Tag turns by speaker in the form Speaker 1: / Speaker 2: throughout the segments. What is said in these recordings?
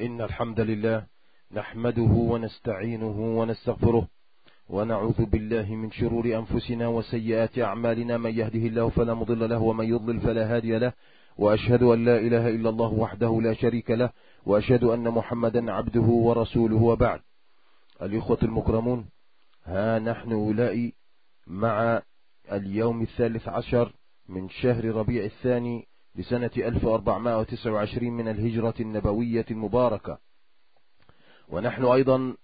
Speaker 1: إن الحمد لله نحمده ونستعينه ونستغفره ونعوذ بالله من شرور أنفسنا وسيئات أعمالنا. من يهده الله فلا مضل له ومن يضلل فلا هادي له. وأشهد أن لا إله إلا الله وحده لا شريك له. وأشهد أن محمدا عبده ورسوله. وبعد. الإخوة المكرمون ها نحن أولئي مع اليوم الثالث عشر من شهر ربيع الثاني لسنة 1429 من الهجرة النبوية المباركة. ونحن أيضا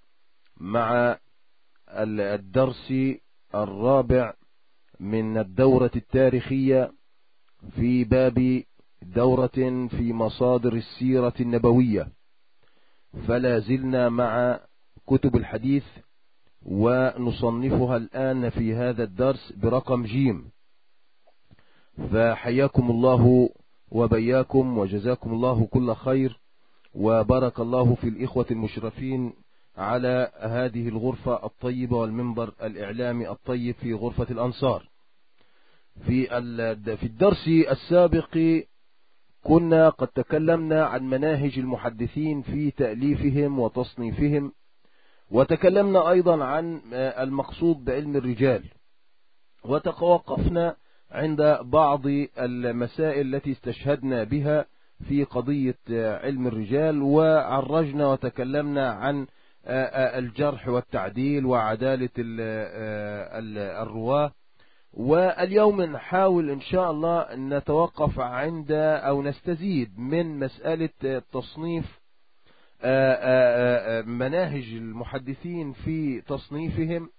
Speaker 1: مع الدرس الرابع من الدورة التاريخية في باب دورة في مصادر السيرة النبوية. فلا زلنا مع كتب الحديث ونصنفها الآن في هذا الدرس برقم جيم. فحياكم الله وبياكم وجزاكم الله كل خير وبارك الله في الإخوة المشرفين على هذه الغرفة الطيبة والمنبر الإعلامي الطيب في غرفة الأنصار. في في الدرس السابق كنا قد تكلمنا عن مناهج المحدثين في تأليفهم وتصنيفهم وتكلمنا أيضا عن المقصود بعلم الرجال وتوقفنا عند بعض المسائل التي استشهدنا بها في قضية علم الرجال وعرجنا وتكلمنا عن الجرح والتعديل وعدالة الرواة. واليوم نحاول إن شاء الله نتوقف عند أو نستزيد من مسألة تصنيف مناهج المحدثين في تصنيفهم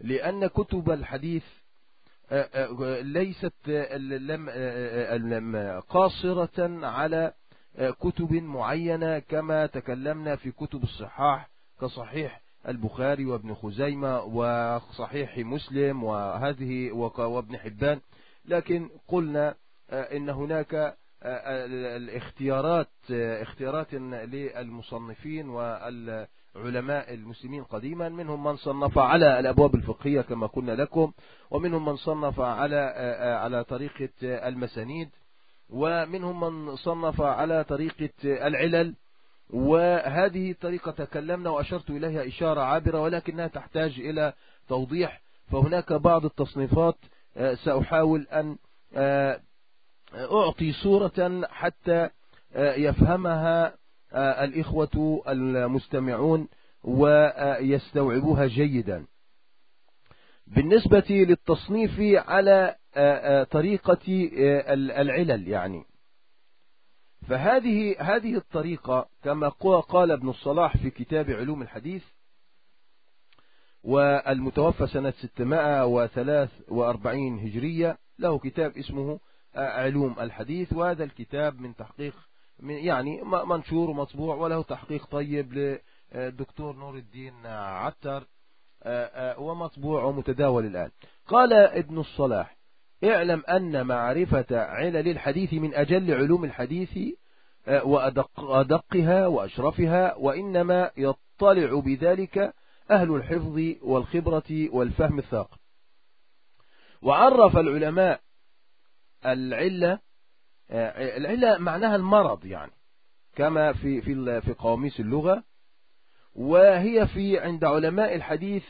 Speaker 1: لأن كتب الحديث ليست قاصرة على كتب معينة كما تكلمنا في كتب الصحاح كصحيح البخاري وابن خزيمة وصحيح مسلم وهذه وابن حبان. لكن قلنا إن هناك الاختيارات اختيارات للمصنفين والعلماء المسلمين قديما منهم من صنف على الأبواب الفقهية كما قلنا لكم ومنهم من صنف على على طريقة المسانيد ومنهم من صنف على طريقة العلل. وهذه الطريقة تكلمنا وأشرت إليها إشارة عابرة ولكنها تحتاج إلى توضيح. فهناك بعض التصنيفات سأحاول أن أعطي صورة حتى يفهمها الإخوة المستمعون ويستوعبوها جيدا. بالنسبة للتصنيف على طريقة العلل يعني. فهذه هذه الطريقة كما قال ابن الصلاح في كتاب علوم الحديث والمتوفى سنة 643 هجرية له كتاب اسمه علوم الحديث وهذا الكتاب من تحقيق يعني منشور ومطبوع وله تحقيق طيب للدكتور نور الدين عتر ومطبوع ومتداول الآن. قال ابن الصلاح اعلم أن معرفة علل الحديث من أجل علوم الحديث وأدقها وأشرفها وإنما يطلع بذلك أهل الحفظ والخبرة والفهم الثاقب. وعرف العلماء العلة العلة معناها المرض يعني كما في في في قواميس اللغة وهي في عند علماء الحديث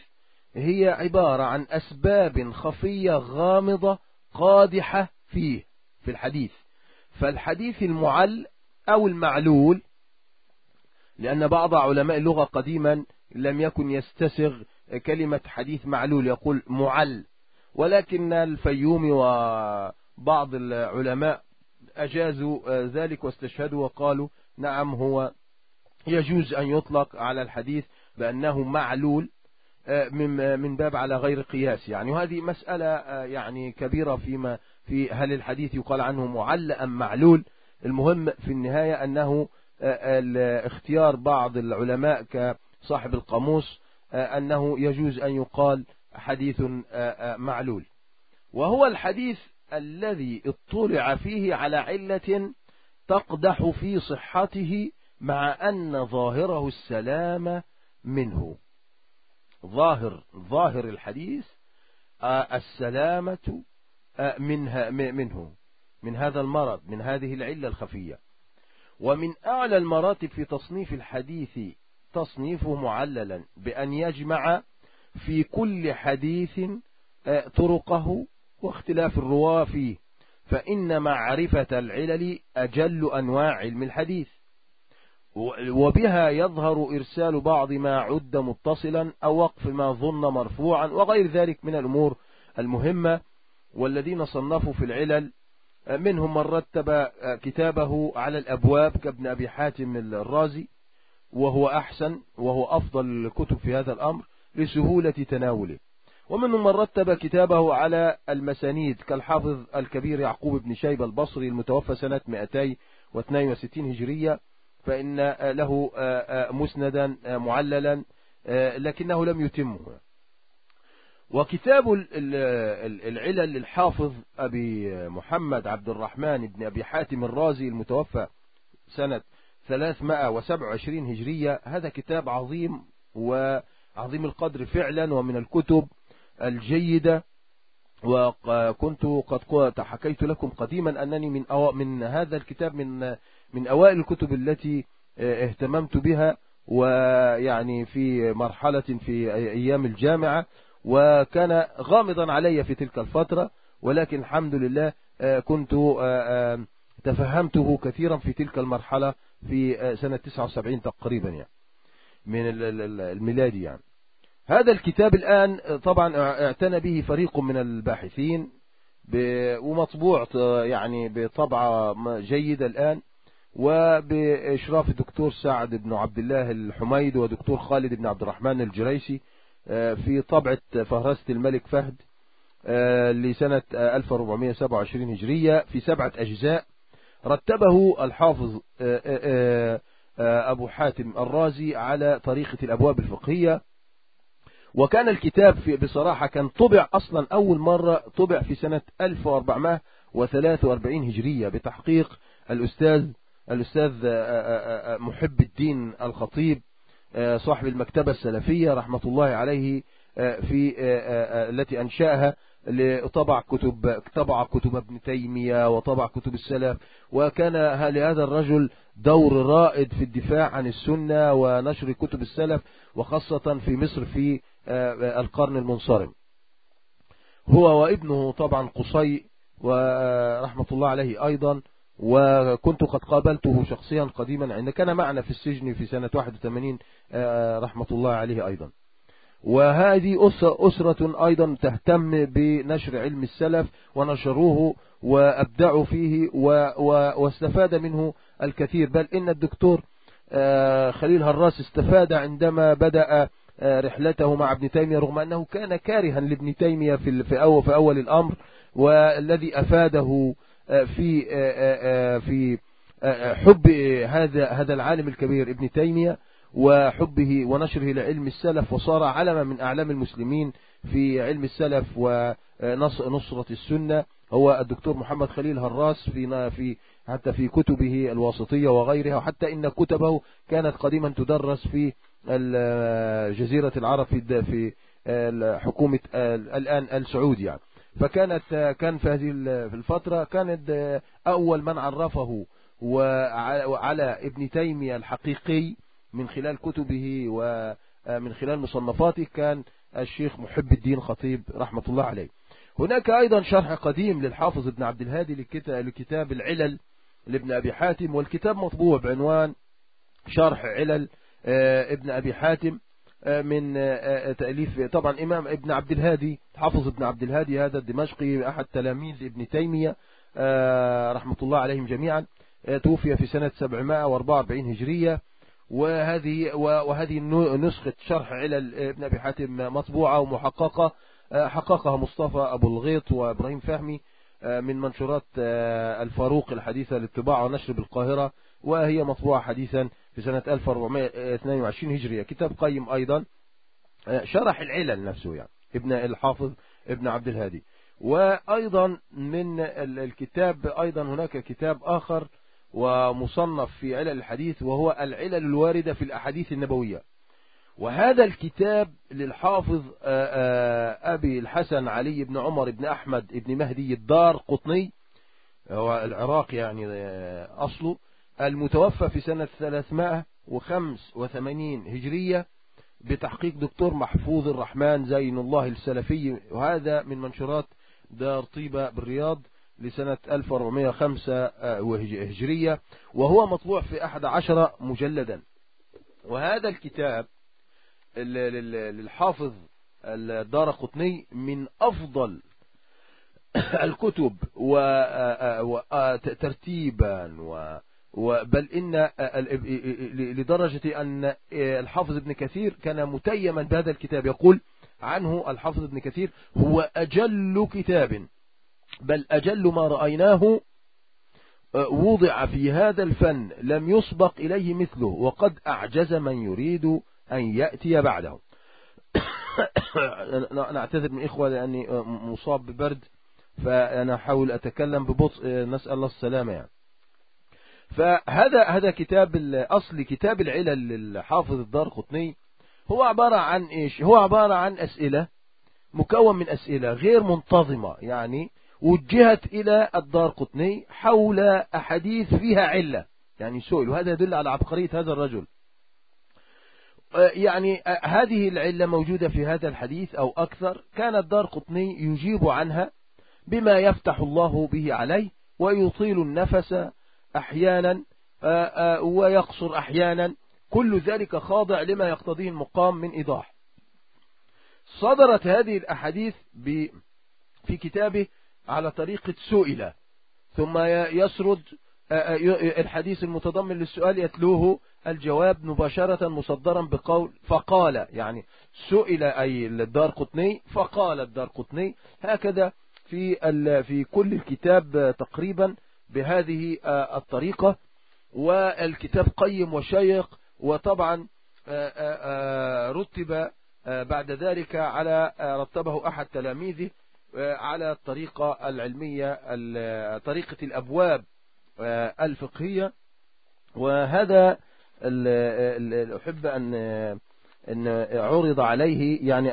Speaker 1: هي عبارة عن أسباب خفية غامضة قادحة فيه في الحديث. فالحديث المعل أو المعلول لأن بعض علماء اللغة قديما لم يكن يستسغ كلمة حديث معلول يقول معل. ولكن الفيوم وبعض العلماء أجازوا ذلك واستشهدوا وقالوا نعم هو يجوز أن يطلق على الحديث بأنه معلول من باب على غير قياس. يعني وهذه مسألة يعني كبيرة فيما في هل الحديث يقال عنه معل أم معلول. المهم في النهاية أنه اختيار بعض العلماء كصاحب القاموس أنه يجوز أن يقال حديث معلول. وهو الحديث الذي اطلع فيه على علة تقدح في صحته مع أن ظاهره السلام منه. ظاهر ظاهر الحديث السلامة منها منه من هذا المرض من هذه العلة الخفية. ومن أعلى المراتب في تصنيف الحديث تصنيفه معللا بأن يجمع في كل حديث طرقه واختلاف الرواة فيه فإن معرفة العلل أجل أنواع علم الحديث. وبها يظهر إرسال بعض ما عد متصلا أو وقف ما ظن مرفوعا وغير ذلك من الأمور المهمة. والذين صنفوا في العلل منهم من رتب كتابه على الأبواب كابن أبي حاتم الرازي وهو أحسن وهو أفضل الكتب في هذا الأمر لسهولة تناوله. ومنهم من رتب كتابه على المسانيد كالحافظ الكبير يعقوب بن شيبة البصري المتوفى سنة 262 هجرية فإن له مسندا معللا لكنه لم يتمه. وكتاب العلل للحافظ أبي محمد عبد الرحمن بن أبي حاتم الرازي المتوفى سنة 327 هجرية هذا كتاب عظيم وعظيم القدر فعلا ومن الكتب الجيدة وكنت قد حكيت لكم قديما أنني من من هذا الكتاب من من أوائل الكتب التي اهتممت بها ويعني في مرحلة في أيام الجامعة وكان غامضا علي في تلك الفترة ولكن الحمد لله كنت تفهمته كثيرا في تلك المرحلة في سنة 79 تقريبا يعني من الميلادي يعني. هذا الكتاب الآن طبعا اعتنى به فريق من الباحثين ومطبوع يعني بطبعة جيدة الآن وبإشراف الدكتور سعد بن عبد الله الحميد ودكتور خالد بن عبد الرحمن الجريسي في طبعة فهرسة الملك فهد لسنة 1427 هجرية في سبعة أجزاء. رتبه الحافظ أبو حاتم الرازي على طريقة الأبواب الفقهية. وكان الكتاب في بصراحة كان طبع أصلا أول مرة طبع في سنة 1443 هجرية بتحقيق الأستاذ الأستاذ محب الدين الخطيب صاحب المكتبة السلفية رحمة الله عليه في التي أنشأها لطبع كتب طبع كتب ابن تيمية وطبع كتب السلف. وكان لهذا الرجل دور رائد في الدفاع عن السنة ونشر كتب السلف وخاصة في مصر في القرن المنصرم. هو وابنه طبعا قصي ورحمة الله عليه أيضا وكنت قد قابلته شخصيا قديما عند كان معنا في السجن في سنة 81 رحمة الله عليه أيضا. وهذه أسرة أيضا تهتم بنشر علم السلف ونشروه وأبدعوا فيه واستفاد منه الكثير. بل إن الدكتور خليل هراس استفاد عندما بدأ رحلته مع ابن تيمية رغم أنه كان كارها لابن تيمية في أول في أول الأمر والذي أفاده في في حب هذا هذا العالم الكبير ابن تيمية وحبه ونشره لعلم السلف وصار علما من أعلام المسلمين في علم السلف ونصرة السنة. هو الدكتور محمد خليل هراس في في حتى في كتبه الواسطية وغيرها وحتى إن كتبه كانت قديما تدرس في جزيرة العرب في في حكومة الآن السعودي يعني. فكانت كان في هذه الفترة كانت أول من عرفه وعلى ابن تيمية الحقيقي من خلال كتبه ومن خلال مصنفاته كان الشيخ محب الدين خطيب رحمة الله عليه. هناك أيضا شرح قديم للحافظ ابن عبد الهادي لكتاب العلل لابن أبي حاتم والكتاب مطبوع بعنوان شرح علل ابن أبي حاتم من تأليف طبعا إمام ابن عبد الهادي حافظ ابن عبد الهادي هذا الدمشقي أحد تلاميذ ابن تيمية رحمة الله عليهم جميعا توفي في سنة 744 هجرية. وهذه وهذه نسخة شرح علل ابن أبي حاتم مطبوعة ومحققة حققها مصطفى أبو الغيط وإبراهيم فهمي من منشورات الفاروق الحديثة للطباعة ونشر بالقاهرة وهي مطبوعة حديثا في سنة 1422 هجرية. كتاب قيم أيضا شرح العلل نفسه يعني ابن الحافظ ابن عبد الهادي. وأيضا من الكتاب أيضا هناك كتاب آخر ومصنف في علل الحديث وهو العلل الواردة في الأحاديث النبوية. وهذا الكتاب للحافظ أبي الحسن علي بن عمر بن أحمد بن مهدي الدار قطني هو العراق يعني أصله. المتوفى في سنة 385 هجرية بتحقيق دكتور محفوظ الرحمن زين الله السلفي وهذا من منشورات دار طيبة بالرياض لسنة 1405 هجرية وهو مطبوع في أحد عشر مجلدا. وهذا الكتاب للحافظ الدار قطني من أفضل الكتب وترتيبا بل إن لدرجة أن الحافظ ابن كثير كان متيما بهذا الكتاب. يقول عنه الحافظ ابن كثير هو أجل كتاب بل أجل ما رأيناه وضع في هذا الفن لم يسبق إليه مثله وقد أعجز من يريد أن يأتي بعده. نعتذر من إخوة لأني مصاب ببرد فأنا أحاول أتكلم ببطء نسأل الله السلامة يعني. فهذا هذا كتاب الأصل كتاب العلل للحافظ الدار قطني. هو عبارة عن إيش؟ هو عبارة عن أسئلة مكون من أسئلة غير منتظمة يعني وجهت إلى الدار قطني حول أحاديث فيها علة. يعني سئل وهذا يدل على عبقرية هذا الرجل. يعني هذه العلة موجودة في هذا الحديث أو أكثر كان الدار قطني يجيب عنها بما يفتح الله به عليه ويطيل النفس أحيانا ويقصر أحيانا. كل ذلك خاضع لما يقتضيه المقام من إيضاح. صدرت هذه الأحاديث في كتابه على طريقة سئلة ثم يسرد الحديث المتضمن للسؤال يتلوه الجواب مباشرة مصدرا بقول فقال. يعني سئل أي الدار قطني فقال الدار قطني. هكذا في في كل الكتاب تقريبا بهذه الطريقة والكتاب قيم وشيق وطبعا رتب بعد ذلك على رتبه أحد تلاميذه على الطريقة العلمية طريقة الأبواب الفقهية. وهذا أحب أن أن عرض عليه يعني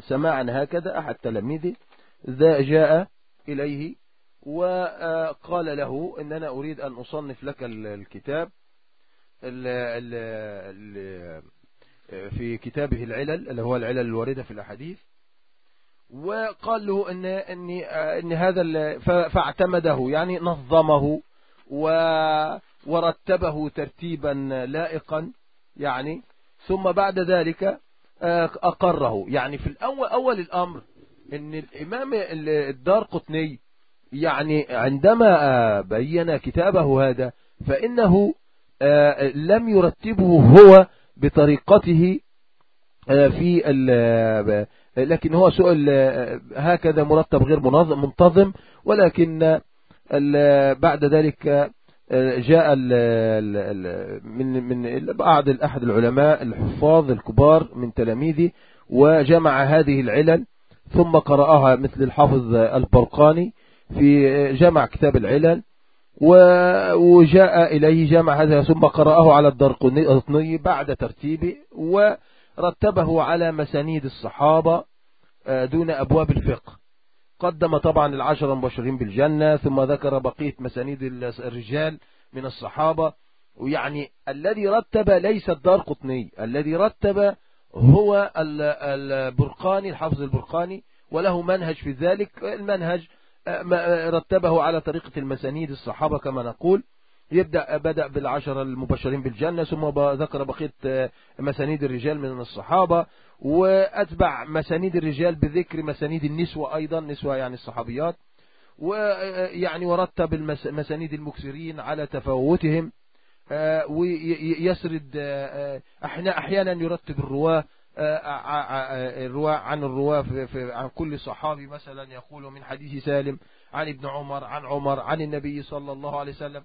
Speaker 1: سماعا هكذا أحد تلاميذه جاء إليه وقال له إن أنا أريد أن أصنف لك الكتاب في كتابه العلل اللي هو العلل الواردة في الأحاديث. وقال له ان ان إن هذا فاعتمده يعني نظمه ورتبه ترتيبا لائقا يعني. ثم بعد ذلك أقره. يعني في الأول أول الأمر إن الإمام الدار قطني يعني عندما بين كتابه هذا فإنه لم يرتبه هو بطريقته في لكن هو سؤال هكذا مرتب غير منتظم ولكن بعد ذلك جاء من من بعض أحد العلماء الحفاظ الكبار من تلاميذه وجمع هذه العلل ثم قرأها مثل الحافظ البرقاني في جمع كتاب العلل وجاء إليه جمع هذا ثم قرأه على الدرقني بعد ترتيبه ورتبه على مسانيد الصحابة دون أبواب الفقه. قدم طبعا العشر المبشرين بالجنة ثم ذكر بقية مسانيد الرجال من الصحابة. ويعني الذي رتب ليس الدار قطني الذي رتب هو البرقاني الحافظ البرقاني وله منهج في ذلك المنهج رتبه على طريقة المسانيد الصحابة كما نقول. يبدأ بدأ بالعشر المبشرين بالجنة ثم ذكر بقية مسانيد الرجال من الصحابة وأتبع مسانيد الرجال بذكر مسانيد النسوة أيضا نسوة يعني الصحابيات. ويعني ورتب مسانيد المكسرين على تفاوتهم. ويسرد أحيانا يرتب الرواة الرواة عن الرواة عن كل صحابي مثلا يقول من حديث سالم عن ابن عمر عن عمر عن النبي صلى الله عليه وسلم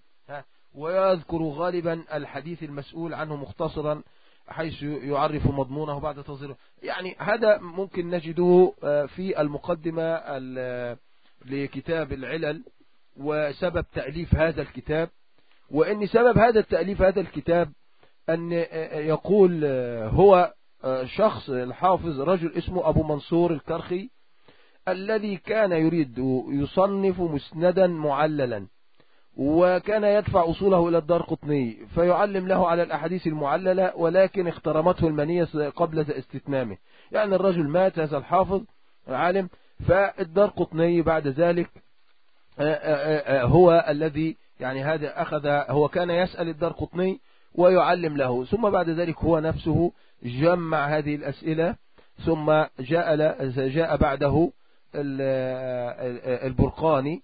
Speaker 1: ويذكر غالبا الحديث المسؤول عنه مختصرا حيث يعرف مضمونه بعد تصديره. يعني هذا ممكن نجده في المقدمة لكتاب العلل وسبب تأليف هذا الكتاب. وأن سبب هذا التأليف هذا الكتاب أن يقول هو شخص الحافظ رجل اسمه أبو منصور الكرخي الذي كان يريد يصنف مسندا معللا وكان يدفع أصوله إلى الدار قطني فيعلم له على الأحاديث المعللة ولكن اخترمته المنية قبل استتمامه. يعني الرجل مات هذا الحافظ العالم فالدار قطني بعد ذلك هو الذي يعني هذا أخذ هو كان يسأل الدار قطني ويعلم له. ثم بعد ذلك هو نفسه جمع هذه الأسئلة ثم جاء جاء بعده البرقاني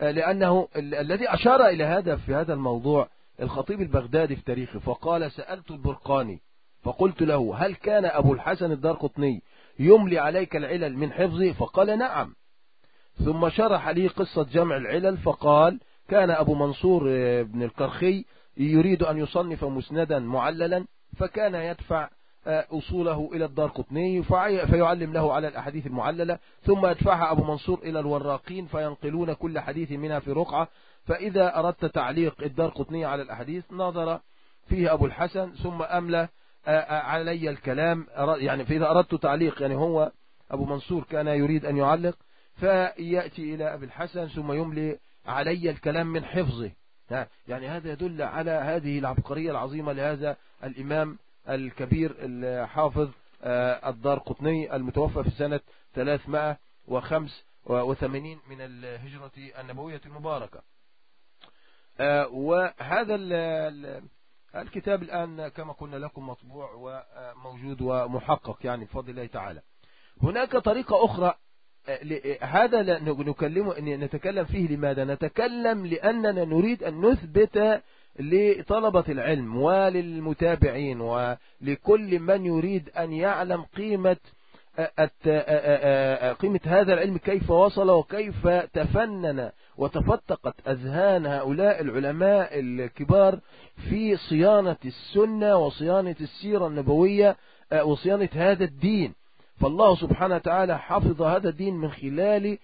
Speaker 1: لأنه الذي أشار إلى هذا في هذا الموضوع الخطيب البغدادي في تاريخه فقال سألت البرقاني فقلت له هل كان أبو الحسن الدار قطني يملي عليك العلل من حفظه فقال نعم. ثم شرح لي قصة جمع العلل فقال كان أبو منصور بن الكرخي يريد أن يصنف مسندا معللا فكان يدفع أصوله إلى الدار قطني فيعلم له على الأحاديث المعللة ثم يدفعها أبو منصور إلى الوراقين فينقلون كل حديث منها في رقعة فإذا أردت تعليق الدار قطني على الأحاديث نظر فيه أبو الحسن ثم أملى علي الكلام يعني فإذا أردت تعليق يعني هو أبو منصور كان يريد أن يعلق فيأتي إلى أبي الحسن ثم يملي علي الكلام من حفظه. يعني هذا يدل على هذه العبقرية العظيمة لهذا الإمام الكبير الحافظ الدار قطني المتوفى في سنة 385 من الهجرة النبوية المباركة. وهذا الكتاب الآن كما قلنا لكم مطبوع وموجود ومحقق يعني بفضل الله تعالى. هناك طريقة أخرى هذا نكلمه نتكلم فيه لماذا؟ نتكلم لأننا نريد أن نثبت لطلبة العلم وللمتابعين ولكل من يريد أن يعلم قيمة قيمة هذا العلم كيف وصل وكيف تفنن وتفتقت أذهان هؤلاء العلماء الكبار في صيانة السنة وصيانة السيرة النبوية وصيانة هذا الدين. فالله سبحانه وتعالى حفظ هذا الدين من خلال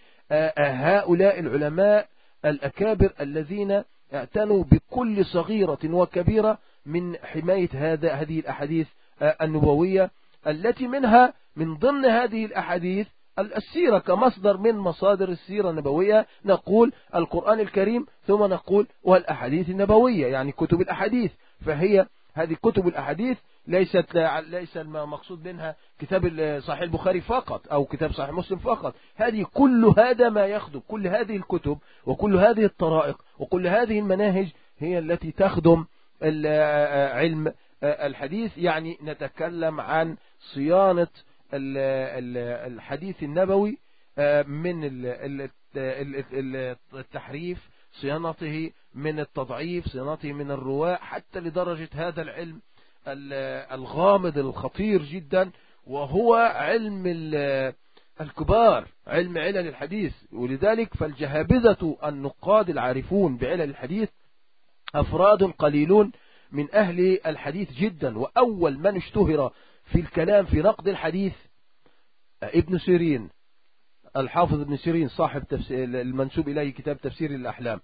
Speaker 1: هؤلاء العلماء الأكابر الذين اعتنوا بكل صغيرة وكبيرة من حماية هذا هذه الأحاديث النبوية التي منها من ضمن هذه الأحاديث السيرة كمصدر من مصادر السيرة النبوية نقول القرآن الكريم ثم نقول والأحاديث النبوية يعني كتب الأحاديث. فهي هذه كتب الأحاديث ليست ليس المقصود منها كتاب صحيح البخاري فقط أو كتاب صحيح مسلم فقط. هذه كل هذا ما يخدم. كل هذه الكتب وكل هذه الطرائق وكل هذه المناهج هي التي تخدم علم الحديث. يعني نتكلم عن صيانة الحديث النبوي من التحريف صيانته من التضعيف صيانته من الرواء حتى لدرجة هذا العلم الغامض الخطير جدا وهو علم الكبار علم علل الحديث. ولذلك فالجهابذة النقاد العارفون بعلل الحديث أفراد قليلون من أهل الحديث جدا. وأول من اشتهر في الكلام في نقد الحديث ابن سيرين الحافظ ابن سيرين صاحب المنسوب إليه كتاب تفسير الأحلام.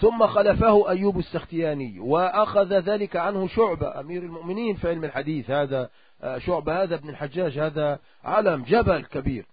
Speaker 1: ثم خلفه أيوب السختياني وأخذ ذلك عنه شعبة أمير المؤمنين في علم الحديث هذا شعبة هذا ابن الحجاج هذا علم جبل كبير.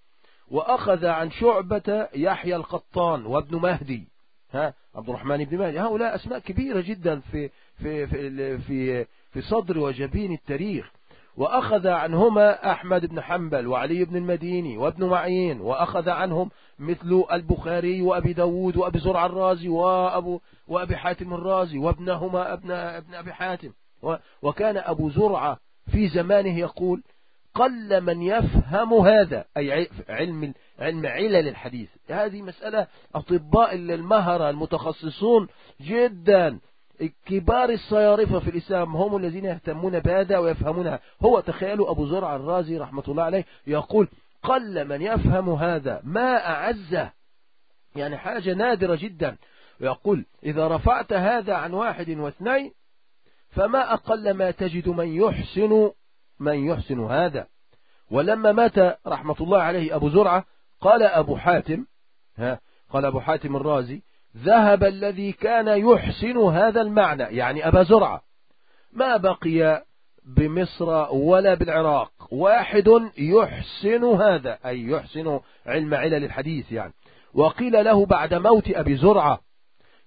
Speaker 1: وأخذ عن شعبة يحيى القطان وابن مهدي ها عبد الرحمن بن مهدي. هؤلاء أسماء كبيرة جدا في في في في, في صدر وجبين التاريخ. وأخذ عنهما أحمد بن حنبل وعلي بن المديني وابن معين وأخذ عنهم مثل البخاري وأبي داود وأبي زرع الرازي وأبو وأبي حاتم الرازي وابنهما ابن, ابن أبي حاتم. وكان أبو زرعة في زمانه يقول قل من يفهم هذا أي علم علم علل الحديث. هذه مسألة أطباء المهرة المتخصصون جدا. كبار الصيارفة في الإسلام هم الذين يهتمون بهذا ويفهمونها. هو تخيلوا أبو زرع الرازي رحمة الله عليه يقول قل من يفهم هذا ما أعزه يعني حاجة نادرة جدا. ويقول إذا رفعت هذا عن واحد واثنين فما أقل ما تجد من يحسن من يحسن هذا. ولما مات رحمة الله عليه أبو زرعة قال أبو حاتم ها قال أبو حاتم الرازي ذهب الذي كان يحسن هذا المعنى يعني أبا زرعة. ما بقي بمصر ولا بالعراق. واحد يحسن هذا أي يحسن علم علل الحديث يعني. وقيل له بعد موت أبي زرعة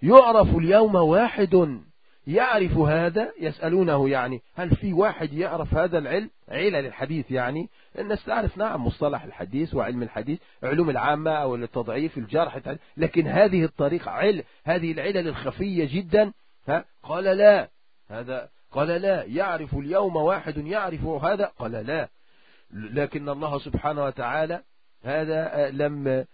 Speaker 1: يعرف اليوم واحد يعرف هذا؟ يسألونه يعني هل في واحد يعرف هذا العلم؟ علل الحديث يعني. الناس تعرف نعم مصطلح الحديث وعلم الحديث علوم العامة أو التضعيف الجرح لكن هذه الطريقة عل هذه العلل الخفية جدا. ها؟ قال لا هذا قال لا يعرف اليوم واحد يعرف هذا؟ قال لا. لكن الله سبحانه وتعالى هذا لم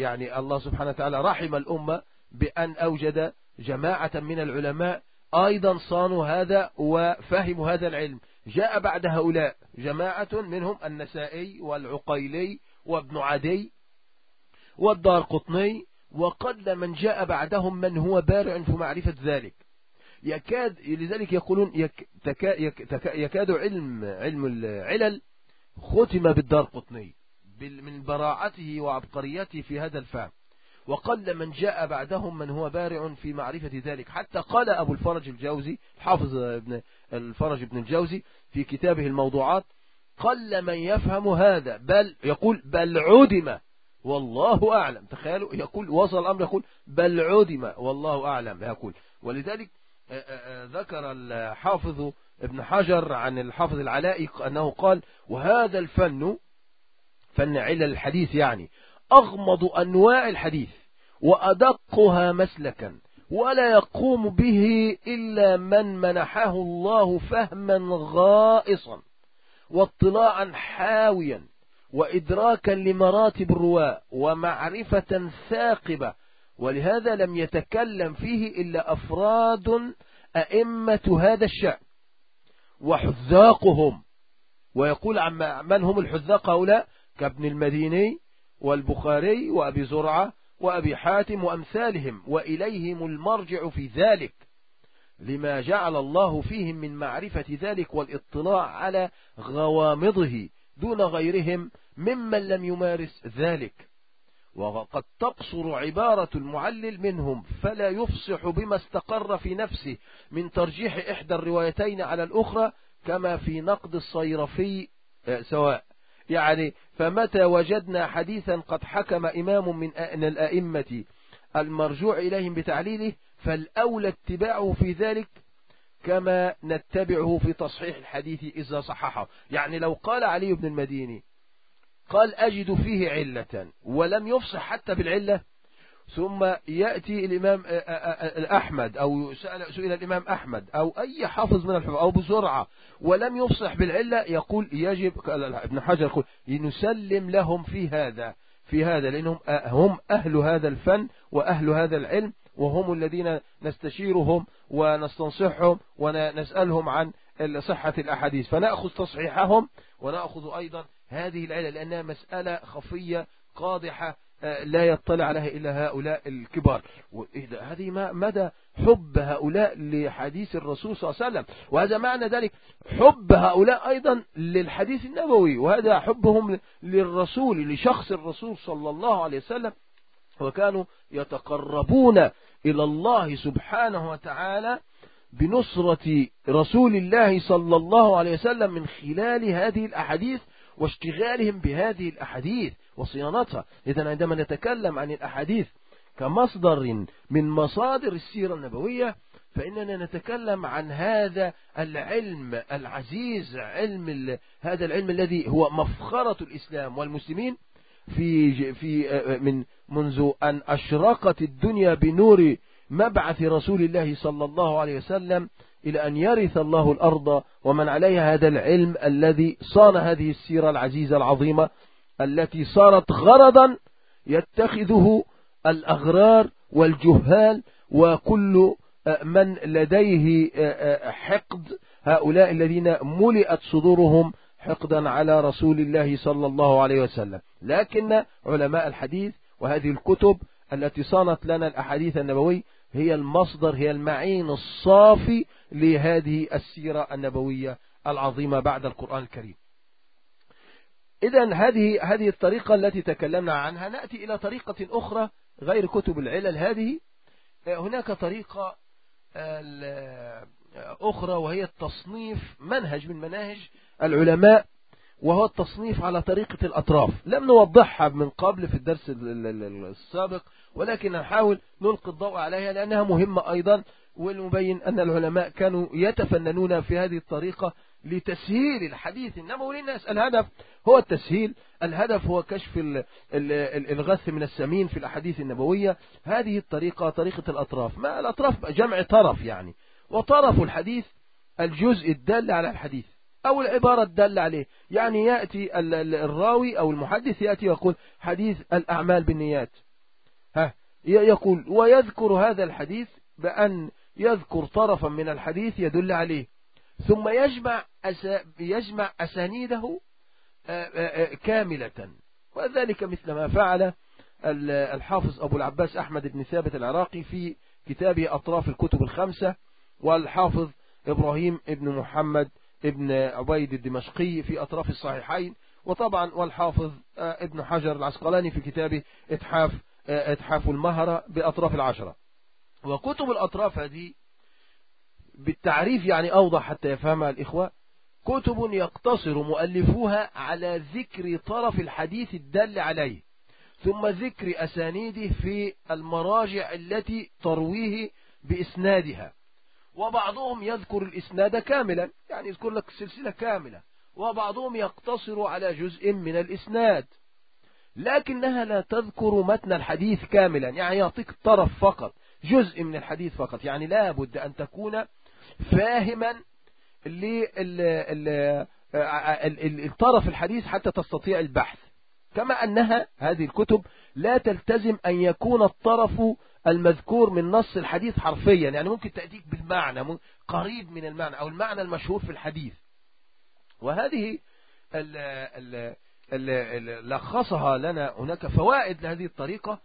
Speaker 1: يعني الله سبحانه وتعالى رحم الأمة بأن أوجد جماعة من العلماء أيضا صانوا هذا وفهموا هذا العلم. جاء بعد هؤلاء جماعة منهم النسائي والعقيلي وابن عدي والدار قطني وقل من جاء بعدهم من هو بارع في معرفة ذلك. يكاد لذلك يقولون يك تكا يك تكا يكاد علم علم العلل ختم بالدار قطني من براعته وعبقريته في هذا الفهم. وقل من جاء بعدهم من هو بارع في معرفة ذلك. حتى قال أبو الفرج الجوزي حافظ ابن الفرج ابن الجوزي في كتابه الموضوعات قل من يفهم هذا بل يقول بل عدم والله أعلم. تخيلوا يقول وصل الأمر يقول بل عدم والله أعلم. يقول ولذلك ذكر الحافظ ابن حجر عن الحافظ العلائي أنه قال وهذا الفن فن علل الحديث يعني أغمض أنواع الحديث وأدقها مسلكا ولا يقوم به إلا من منحه الله فهما غائصا واطلاعا حاويا وإدراكا لمراتب الرواء ومعرفة ثاقبة ولهذا لم يتكلم فيه إلا أفراد أئمة هذا الشأن وحذاقهم ويقول عن من هم الحذاق هؤلاء؟ كابن المديني والبخاري وأبي زرعة وأبي حاتم وأمثالهم وإليهم المرجع في ذلك لما جعل الله فيهم من معرفة ذلك والاطلاع على غوامضه دون غيرهم ممن لم يمارس ذلك. وقد تقصر عبارة المعلل منهم فلا يفصح بما استقر في نفسه من ترجيح إحدى الروايتين على الأخرى كما في نقد الصيرفي آه، سواء. يعني فمتى وجدنا حديثا قد حكم إمام من الأئمة المرجوع إليهم بتعليله فالأولى اتباعه في ذلك كما نتبعه في تصحيح الحديث إذا صححه. يعني لو قال علي بن المديني قال أجد فيه علة ولم يفصح حتى بالعلة ثم يأتي الإمام أحمد أو سئل الإمام أحمد أو أي حافظ من الحفظ أو بسرعة ولم يفصح بالعلة يقول يجب ابن حجر يقول نسلم لهم في هذا في هذا لأنهم هم أهل هذا الفن وأهل هذا العلم وهم الذين نستشيرهم ونستنصحهم ونسألهم عن صحة الأحاديث. فنأخذ تصحيحهم ونأخذ أيضا هذه العلة لأنها مسألة خفية قادحة آه، لا يطلع عليها إلا هؤلاء الكبار. هذه مدى حب هؤلاء لحديث الرسول صلى الله عليه وسلم؟ وهذا معنى ذلك حب هؤلاء أيضا للحديث النبوي وهذا حبهم للرسول لشخص الرسول صلى الله عليه وسلم. وكانوا يتقربون إلى الله سبحانه وتعالى بنصرة رسول الله صلى الله عليه وسلم من خلال هذه الأحاديث واشتغالهم بهذه الأحاديث وصيانتها. إذا عندما نتكلم عن الأحاديث كمصدر من مصادر السيرة النبوية فإننا نتكلم عن هذا العلم العزيز علم هذا العلم الذي هو مفخرة الإسلام والمسلمين في في من منذ أن أشرقت الدنيا بنور مبعث رسول الله صلى الله عليه وسلم إلى أن يرث الله الأرض ومن عليها هذا العلم الذي صان هذه السيرة العزيزة العظيمة التي صارت غرضا يتخذه الأغرار والجهال وكل من لديه حقد هؤلاء الذين ملئت صدورهم حقدا على رسول الله صلى الله عليه وسلم. لكن علماء الحديث وهذه الكتب التي صانت لنا الأحاديث النبوي هي المصدر هي المعين الصافي لهذه السيرة النبوية العظيمة بعد القرآن الكريم. إذا هذه هذه الطريقة التي تكلمنا عنها نأتي إلى طريقة أخرى غير كتب العلل هذه. هناك طريقة أخرى وهي التصنيف منهج من مناهج العلماء وهو التصنيف على طريقة الأطراف. لم نوضحها من قبل في الدرس السابق ولكن نحاول نلقي الضوء عليها لأنها مهمة أيضا. ولنبين أن العلماء كانوا يتفننون في هذه الطريقة لتسهيل الحديث النبوي للناس. الهدف هو التسهيل. الهدف هو كشف الغث من السمين في الأحاديث النبوية. هذه الطريقة طريقة الأطراف. ما الأطراف؟ جمع طرف يعني. وطرف الحديث الجزء الدال على الحديث. أو العبارة الدالة عليه. يعني يأتي الراوي أو المحدث يأتي ويقول حديث الأعمال بالنيات. ها يقول ويذكر هذا الحديث بأن يذكر طرفا من الحديث يدل عليه. ثم يجمع يجمع أسانيده كاملة. وذلك مثل ما فعل الحافظ أبو العباس أحمد بن ثابت العراقي في كتابه أطراف الكتب الخمسة والحافظ إبراهيم ابن محمد ابن عبيد الدمشقي في أطراف الصحيحين وطبعا والحافظ ابن حجر العسقلاني في كتابه إتحاف إتحاف المهرة بأطراف العشرة. وكتب الأطراف هذه بالتعريف يعني أوضح حتى يفهمها الإخوة كتب يقتصر مؤلفوها على ذكر طرف الحديث الدل عليه ثم ذكر أسانيده في المراجع التي ترويه بإسنادها. وبعضهم يذكر الإسناد كاملا يعني يذكر لك السلسلة كاملة وبعضهم يقتصر على جزء من الإسناد لكنها لا تذكر متن الحديث كاملا يعني يعطيك طرف فقط جزء من الحديث فقط يعني لا بد أن تكون فاهما للطرف الحديث حتى تستطيع البحث كما أنها هذه الكتب لا تلتزم أن يكون الطرف المذكور من نص الحديث حرفيا يعني ممكن تأتيك بالمعنى قريب من المعنى أو المعنى المشهور في الحديث. وهذه ال ال ال لخصها لنا هناك فوائد لهذه الطريقة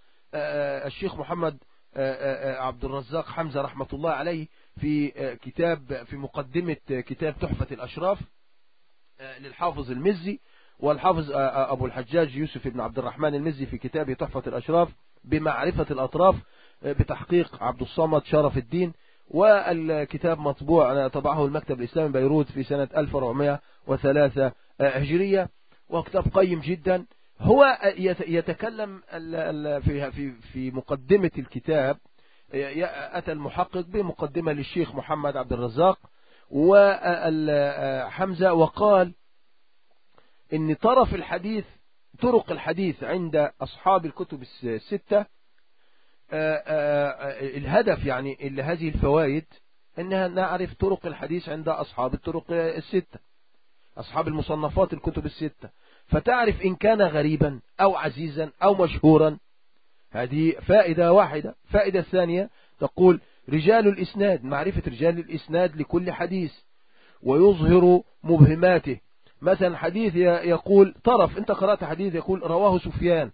Speaker 1: الشيخ محمد عبد الرزاق حمزة رحمة الله عليه في كتاب في مقدمة كتاب تحفة الأشراف للحافظ المزي والحافظ أبو الحجاج يوسف بن عبد الرحمن المزي في كتابه تحفة الأشراف بمعرفة الأطراف. بتحقيق عبد الصمد شرف الدين والكتاب مطبوع طبعه المكتب الإسلامي بيروت في سنة 1403 هجرية وكتاب قيم جدا. هو يتكلم في في مقدمة الكتاب أتى المحقق بمقدمة للشيخ محمد عبد الرزاق وحمزة وقال إن طرف الحديث طرق الحديث عند أصحاب الكتب الستة الهدف يعني لهذه الفوائد أنها نعرف طرق الحديث عند أصحاب الطرق الستة أصحاب المصنفات الكتب الستة. فتعرف إن كان غريبا أو عزيزا أو مشهورا. هذه فائدة واحدة. فائدة الثانية تقول رجال الإسناد معرفة رجال الإسناد لكل حديث ويظهر مبهماته. مثلا حديث يقول طرف أنت قرأت حديث يقول رواه سفيان.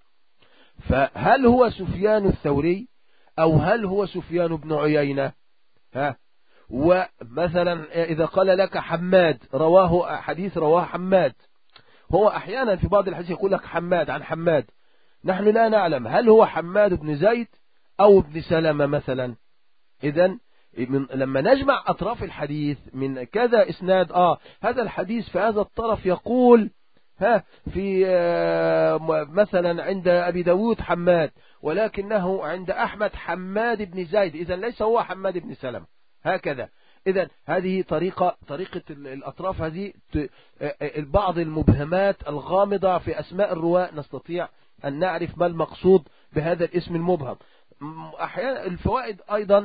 Speaker 1: فهل هو سفيان الثوري أو هل هو سفيان بن عيينة؟ ها؟ ومثلا إذا قال لك حماد رواه حديث رواه حماد. هو أحيانا في بعض الحديث يقول لك حماد عن حماد. نحن لا نعلم هل هو حماد بن زيد أو ابن سلمة مثلا. إذا لما نجمع أطراف الحديث من كذا إسناد آه هذا الحديث في هذا الطرف يقول ها في آه مثلا عند أبي داود حماد ولكنه عند أحمد حماد بن زيد إذا ليس هو حماد بن سلمة. هكذا. إذا هذه طريقة طريقة الأطراف هذه بعض المبهمات الغامضة في أسماء الرواة. نستطيع أن نعرف ما المقصود بهذا الاسم المبهم. أحيانا الفوائد أيضا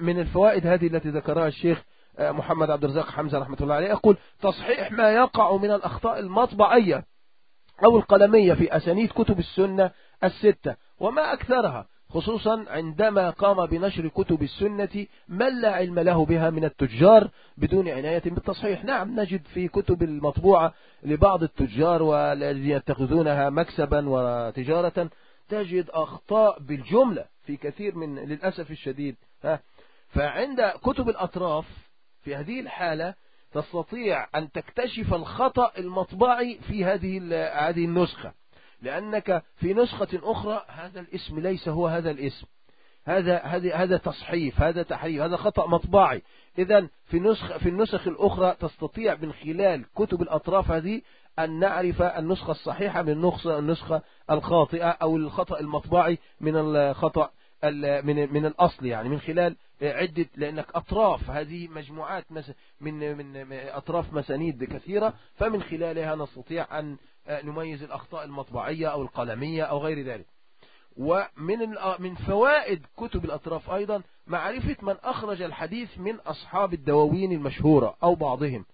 Speaker 1: من الفوائد هذه التي ذكرها الشيخ محمد عبد الرزاق حمزة رحمة الله عليه يقول تصحيح ما يقع من الأخطاء المطبعية أو القلمية في أسانيد كتب السنة الستة وما أكثرها خصوصا عندما قام بنشر كتب السنة من لا علم له بها من التجار بدون عناية بالتصحيح. نعم نجد في كتب المطبوعة لبعض التجار والذين يتخذونها مكسبا وتجارة تجد أخطاء بالجملة في كثير من للأسف الشديد فعند كتب الأطراف في هذه الحالة تستطيع أن تكتشف الخطأ المطبعي في هذه هذه النسخة. لأنك في نسخة أخرى هذا الاسم ليس هو هذا الاسم. هذا هذا هذا تصحيف هذا تحريف هذا خطأ مطبعي. إذا في النسخ في النسخ الأخرى تستطيع من خلال كتب الأطراف هذه أن نعرف النسخة الصحيحة من النسخة الخاطئة أو الخطأ المطبعي من الخطأ. من من الأصل يعني من خلال عدة لأنك أطراف هذه مجموعات من من أطراف مسانيد كثيرة فمن خلالها نستطيع أن نميز الأخطاء المطبعية أو القلمية أو غير ذلك. ومن من فوائد كتب الأطراف أيضا معرفة من أخرج الحديث من أصحاب الدواوين المشهورة أو بعضهم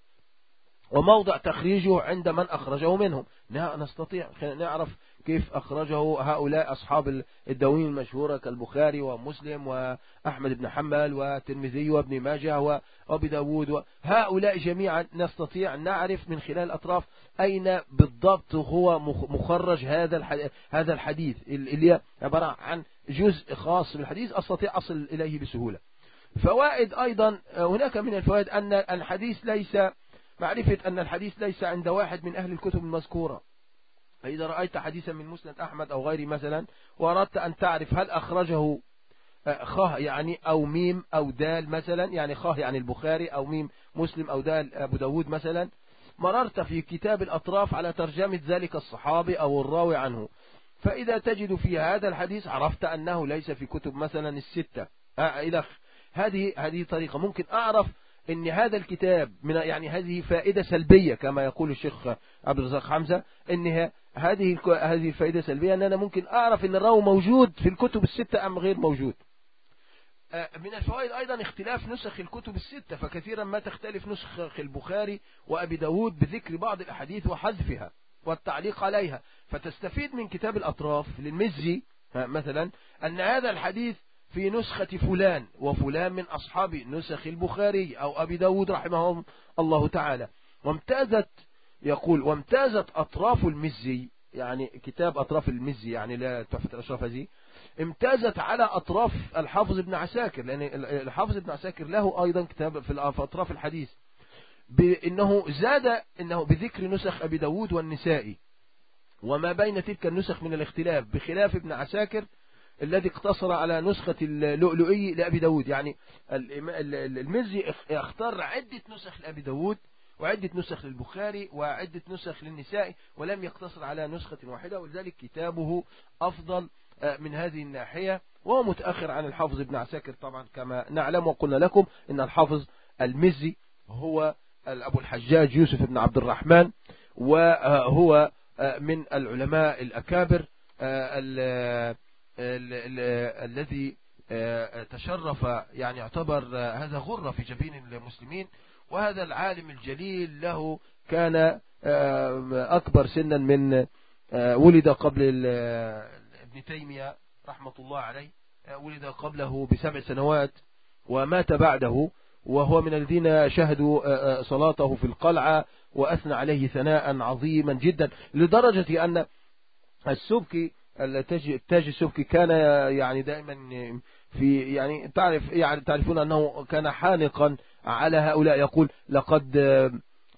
Speaker 1: وموضع تخريجه عند من أخرجه منهم. نستطيع نعرف كيف أخرجه هؤلاء أصحاب الدواوين المشهورة كالبخاري ومسلم وأحمد بن حنبل والترمذي وابن ماجه وأبي داود هؤلاء جميعا نستطيع أن نعرف من خلال الأطراف أين بالضبط هو مخرج هذا هذا الحديث اللي عبارة عن جزء خاص من الحديث أستطيع أصل إليه بسهولة. فوائد أيضا هناك من الفوائد أن الحديث ليس معرفة أن الحديث ليس عند واحد من أهل الكتب المذكورة. فإذا رأيت حديثا من مسند أحمد أو غيره مثلا وأردت أن تعرف هل أخرجه آه، خاه يعني أو ميم أو دال مثلا يعني خاه يعني البخاري أو ميم مسلم أو دال أبو داود مثلا مررت في كتاب الأطراف على ترجمة ذلك الصحابي أو الراوي عنه. فإذا تجد في هذا الحديث عرفت أنه ليس في كتب مثلا الستة. آه، إلى هذه هذه طريقة. ممكن أعرف إن هذا الكتاب من يعني هذه فائدة سلبية كما يقول الشيخ عبد الرزاق حمزة ان هذه هذه الفائدة سلبية أن أنا ممكن أعرف إن الراوي موجود في الكتب الستة أم غير موجود. آه، من الفوائد أيضا اختلاف نسخ الكتب الستة فكثيرا ما تختلف نسخ البخاري وأبي داود بذكر بعض الأحاديث وحذفها والتعليق عليها. فتستفيد من كتاب الأطراف للمزي مثلا أن هذا الحديث في نسخة فلان وفلان من أصحاب نسخ البخاري أو أبي داود رحمه الله تعالى. وامتازت يقول وامتازت أطراف المزي يعني كتاب أطراف المزي يعني لا تحفة الأشراف هذه امتازت على أطراف الحافظ ابن عساكر لأن الحافظ ابن عساكر له أيضا كتاب في أطراف الحديث بأنه زاد إنه بذكر نسخ أبي داود والنسائي وما بين تلك النسخ من الاختلاف بخلاف ابن عساكر الذي اقتصر على نسخة اللؤلؤي لأبي داود يعني المزي اختار عدة نسخ لأبي داود وعدة نسخ للبخاري وعدة نسخ للنساء ولم يقتصر على نسخة واحدة ولذلك كتابه أفضل آه، من هذه الناحية. وهو متأخر عن الحافظ ابن عساكر طبعا كما نعلم وقلنا لكم إن الحافظ المزي هو أبو الحجاج يوسف بن عبد الرحمن وهو آه، من العلماء الأكابر آه، الذي تشرف يعني يعتبر هذا غرة في جبين المسلمين. وهذا العالم الجليل له كان أكبر سنا من ولد قبل ابن تيمية رحمة الله عليه ولد قبله بسبع سنوات ومات بعده وهو من الذين شهدوا صلاته في القلعة وأثنى عليه ثناء عظيما جدا لدرجة أن السبكي التاج السبكي كان يعني دائما في يعني تعرف يعني تعرفون أنه كان حانقا على هؤلاء يقول لقد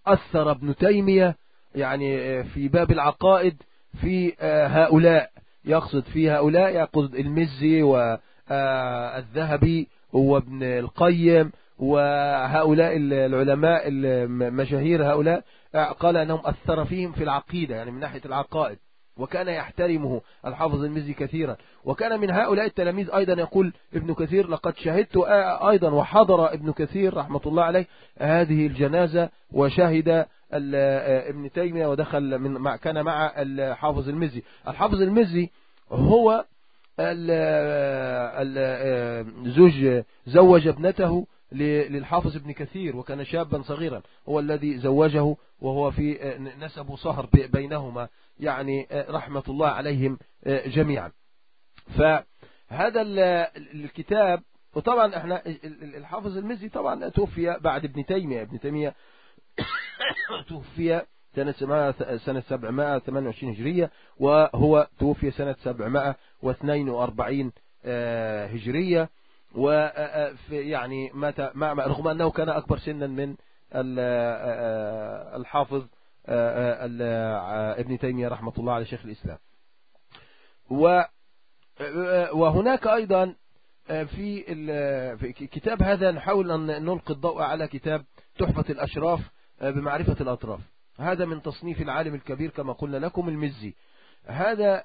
Speaker 1: أثر ابن تيمية يعني في باب العقائد في هؤلاء يقصد في هؤلاء يقصد المزي والذهبي وابن القيم وهؤلاء العلماء المشاهير هؤلاء قال أنهم أثر فيهم في العقيدة يعني من ناحية العقائد. وكان يحترمه الحافظ المزي كثيرا. وكان من هؤلاء التلاميذ أيضا يقول ابن كثير لقد شهدت أيضا وحضر ابن كثير رحمة الله عليه هذه الجنازة وشهد ابن تيمية ودخل من كان مع الحافظ المزي. الحافظ المزي هو الزوج زوج ابنته للحافظ ابن كثير وكان شابا صغيرا. هو الذي زوجه وهو في نسب صهر بينهما. يعني رحمة الله عليهم جميعا. فهذا الكتاب وطبعا إحنا الحافظ المزي طبعا توفي بعد ابن تيمية. ابن تيمية توفي سنة سنة 728 هجرية وهو توفي سنة 742 آه، هجرية. ويعني مات رغم أنه كان أكبر سنا من الحافظ ابن تيمية رحمة الله على شيخ الإسلام. وهناك أيضا في في كتاب هذا نحاول أن نلقي الضوء على كتاب تحفة الأشراف بمعرفة الأطراف. هذا من تصنيف العالم الكبير كما قلنا لكم المزي. هذا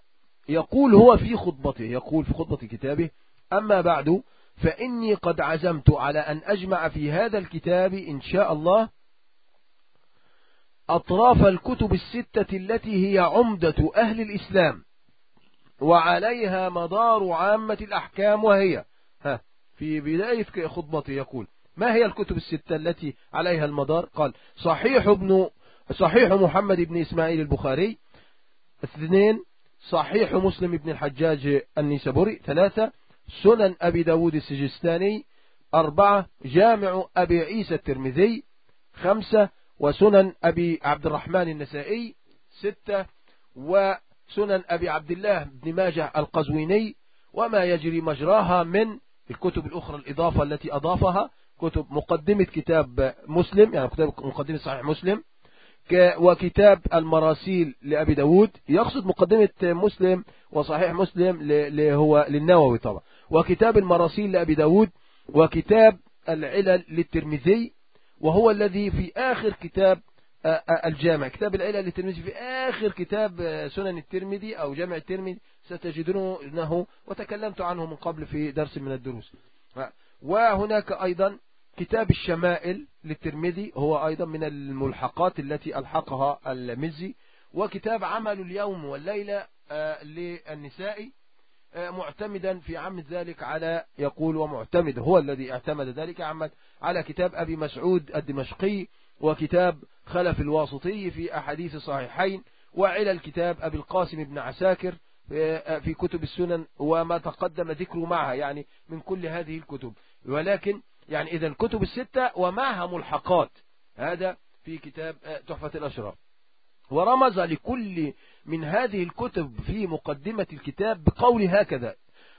Speaker 1: يقول هو في خطبته يقول في خطبة كتابه أما بعد فإني قد عزمت على أن أجمع في هذا الكتاب إن شاء الله أطراف الكتب الستة التي هي عمدة أهل الإسلام وعليها مدار عامة الأحكام وهي ها في بداية خطبته يقول ما هي الكتب الستة التي عليها المدار؟ قال صحيح ابن صحيح محمد بن إسماعيل البخاري اثنين صحيح مسلم بن الحجاج النيسابوري ثلاثة سنن أبي داود السجستاني أربعة جامع أبي عيسى الترمذي خمسة وسنن أبي عبد الرحمن النسائي ستة وسنن أبي عبد الله بن ماجه القزويني وما يجري مجراها من الكتب الأخرى الإضافة التي أضافها كتب مقدمة كتاب مسلم يعني مقدمة صحيح مسلم وكتاب المراسيل لأبي داود يقصد مقدمة مسلم وصحيح مسلم هو للنووي طبعا. وكتاب المراسيل لأبي داود وكتاب العلل للترمذي وهو الذي في آخر كتاب الجامع. كتاب العلل للترمذي في آخر كتاب سنن الترمذي أو جامع الترمذي ستجدونه وتكلمت عنه من قبل في درس من الدروس. وهناك أيضا كتاب الشمائل للترمذي هو أيضا من الملحقات التي ألحقها المزي وكتاب عمل اليوم والليلة للنساء. معتمدا في عمد ذلك على يقول ومعتمد هو الذي اعتمد ذلك عمد على كتاب أبي مسعود الدمشقي وكتاب خلف الواسطي في أحاديث صحيحين وعلى الكتاب أبي القاسم بن عساكر في كتب السنن وما تقدم ذكره معها يعني من كل هذه الكتب. ولكن يعني إذا الكتب الستة ومعها ملحقات هذا في كتاب تحفة الأشراف ورمز لكل من هذه الكتب في مقدمة الكتاب بقول هكذا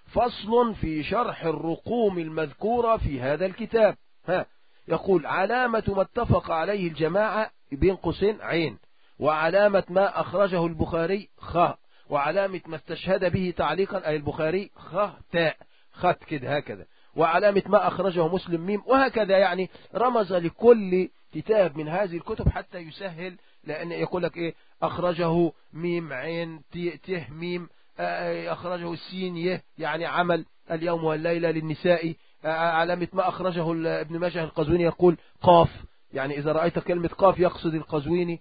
Speaker 1: فصل في شرح الرقوم المذكورة في هذا الكتاب. ها يقول علامة ما اتفق عليه الجماعة بين قوسين عين وعلامة ما أخرجه البخاري خ وعلامة ما استشهد به تعليقا أي البخاري خ تاء خط كده هكذا. وعلامة ما أخرجه مسلم ميم وهكذا يعني رمز لكل كتاب من هذه الكتب حتى يسهل لأن يقول لك إيه؟ أخرجه ميم عين ته ميم أخرجه السين يه يعني عمل اليوم والليلة للنساء. علامة ما أخرجه ابن ماجه القزويني يقول قاف. يعني إذا رأيت كلمة قاف يقصد القزويني.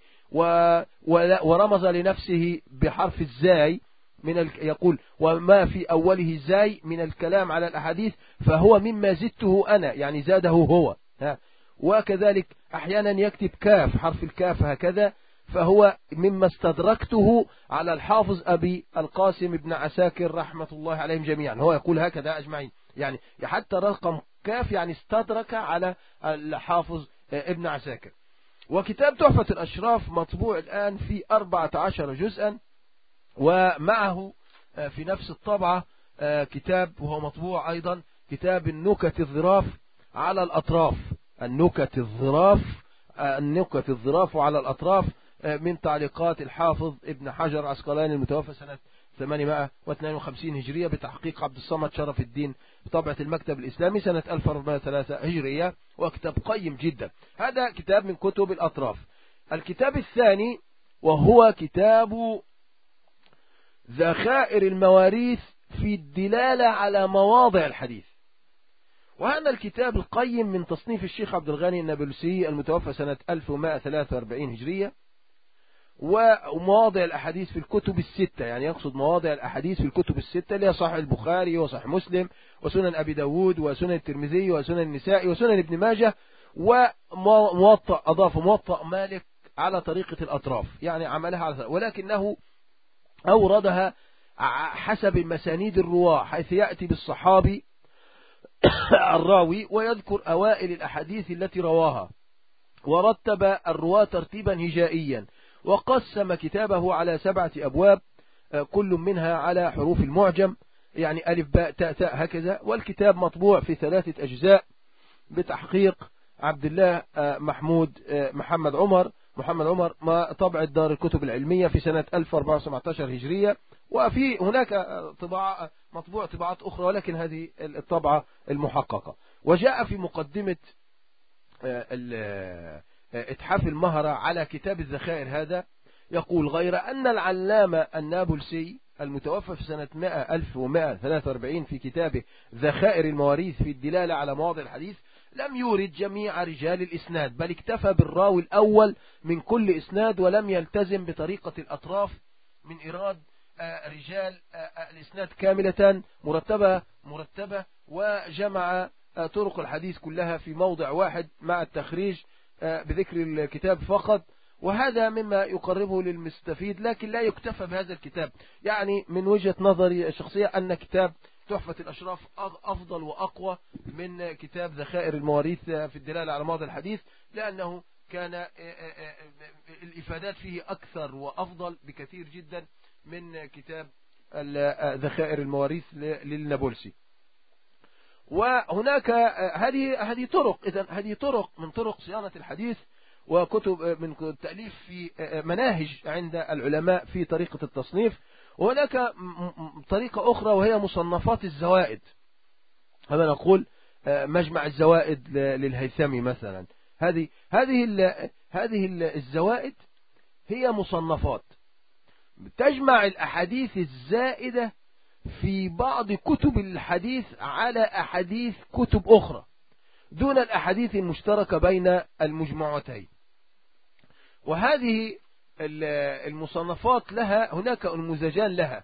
Speaker 1: ورمز لنفسه بحرف الزاي من ال... يقول وما في أوله زاي من الكلام على الأحاديث فهو مما زدته أنا يعني زاده هو. ها؟ وكذلك أحيانا يكتب كاف حرف الكاف هكذا فهو مما استدركته على الحافظ أبي القاسم بن عساكر رحمة الله عليهم جميعا. هو يقول هكذا أجمعين. يعني حتى رقم كاف يعني استدرك على الحافظ ابن عساكر. وكتاب تحفة الأشراف مطبوع الآن في 14 جزءا ومعه في نفس الطبعة كتاب وهو مطبوع أيضا كتاب النكت الظراف على الأطراف. النكت الظراف النكت الظراف على الأطراف من تعليقات الحافظ ابن حجر عسقلاني المتوفى سنة 852 هجرية بتحقيق عبد الصمد شرف الدين بطبعة المكتب الإسلامي سنة 1403 هجرية وكتاب قيم جدا. هذا كتاب من كتب الأطراف. الكتاب الثاني وهو كتاب ذخائر المواريث في الدلالة على مواضع الحديث. وهذا الكتاب القيم من تصنيف الشيخ عبد الغني النابلسي المتوفى سنة 1143 هجرية ومواضع الأحاديث في الكتب الستة يعني يقصد مواضع الأحاديث في الكتب الستة اللي هي صحيح البخاري وصحيح مسلم وسنن أبي داود وسنن الترمذي وسنن النساء وسنن ابن ماجه وموطأ أضاف موطأ مالك على طريقة الأطراف يعني عملها على ولكنه أوردها حسب مسانيد الرواة حيث يأتي بالصحابي الراوي ويذكر أوائل الأحاديث التي رواها. ورتب الرواة ترتيبا هجائيا وقسم كتابه على سبعة أبواب كل منها على حروف المعجم يعني ألف باء تاء تاء هكذا. والكتاب مطبوع في ثلاثة أجزاء بتحقيق عبد الله محمود محمد عمر محمد عمر ما طبع دار الكتب العلمية في سنة 1417 هجرية. وفي هناك طباعة مطبوع طباعات أخرى ولكن هذه الطبعة المحققة. وجاء في مقدمة إتحاف المهرة على كتاب الذخائر هذا. يقول غير أن العلامة النابلسي المتوفى في سنة 100 1143 في كتابه ذخائر المواريث في الدلالة على مواضع الحديث لم يورد جميع رجال الإسناد بل اكتفى بالراوي الأول من كل إسناد ولم يلتزم بطريقة الأطراف من إيراد آه، رجال آه، آه، الإسناد كاملة مرتبة مرتبة وجمع طرق الحديث كلها في موضع واحد مع التخريج بذكر الكتاب فقط. وهذا مما يقربه للمستفيد لكن لا يكتفى بهذا الكتاب. يعني من وجهة نظري الشخصية أن كتاب تحفة الأشراف أفضل وأقوى من كتاب ذخائر المواريث في الدلالة على ماضي الحديث لأنه كان الإفادات فيه أكثر وأفضل بكثير جدا من كتاب ذخائر المواريث للنابلسي. وهناك هذه هذه طرق إذا هذه طرق من طرق صيانة الحديث وكتب من التأليف في مناهج عند العلماء في طريقة التصنيف. وهناك طريقة أخرى وهي مصنفات الزوائد. هذا نقول مجمع الزوائد للهيثمي مثلا. هذه هذه هذه الزوائد هي مصنفات. تجمع الأحاديث الزائدة في بعض كتب الحديث على أحاديث كتب أخرى دون الأحاديث المشتركة بين المجموعتين. وهذه المصنفات لها هناك نموذجان لها.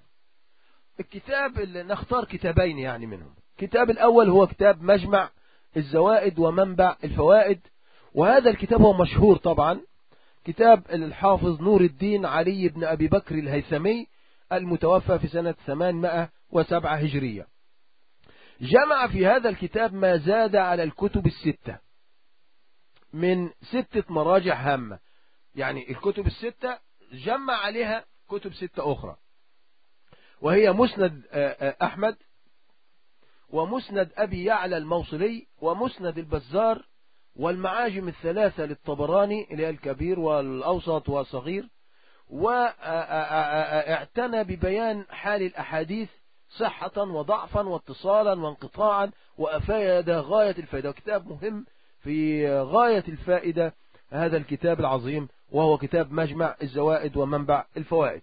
Speaker 1: الكتاب اللي نختار كتابين يعني منهم. الكتاب الأول هو كتاب مجمع الزوائد ومنبع الفوائد وهذا الكتاب هو مشهور طبعا. كتاب الحافظ نور الدين علي بن أبي بكر الهيثمي المتوفى في سنة 807 هجرية. جمع في هذا الكتاب ما زاد على الكتب الستة من ستة مراجع هامة. يعني الكتب الستة جمع عليها كتب ستة أخرى. وهي مسند آه، آه، أحمد ومسند أبي يعلى الموصلي ومسند البزار والمعاجم الثلاثة للطبراني اللي هي الكبير والأوسط والصغير. واعتنى ببيان حال الأحاديث صحة وضعفا واتصالا وانقطاعا وأفاد غاية الفائدة. وكتاب مهم في غاية الفائدة هذا الكتاب العظيم. وهو كتاب مجمع الزوائد ومنبع الفوائد.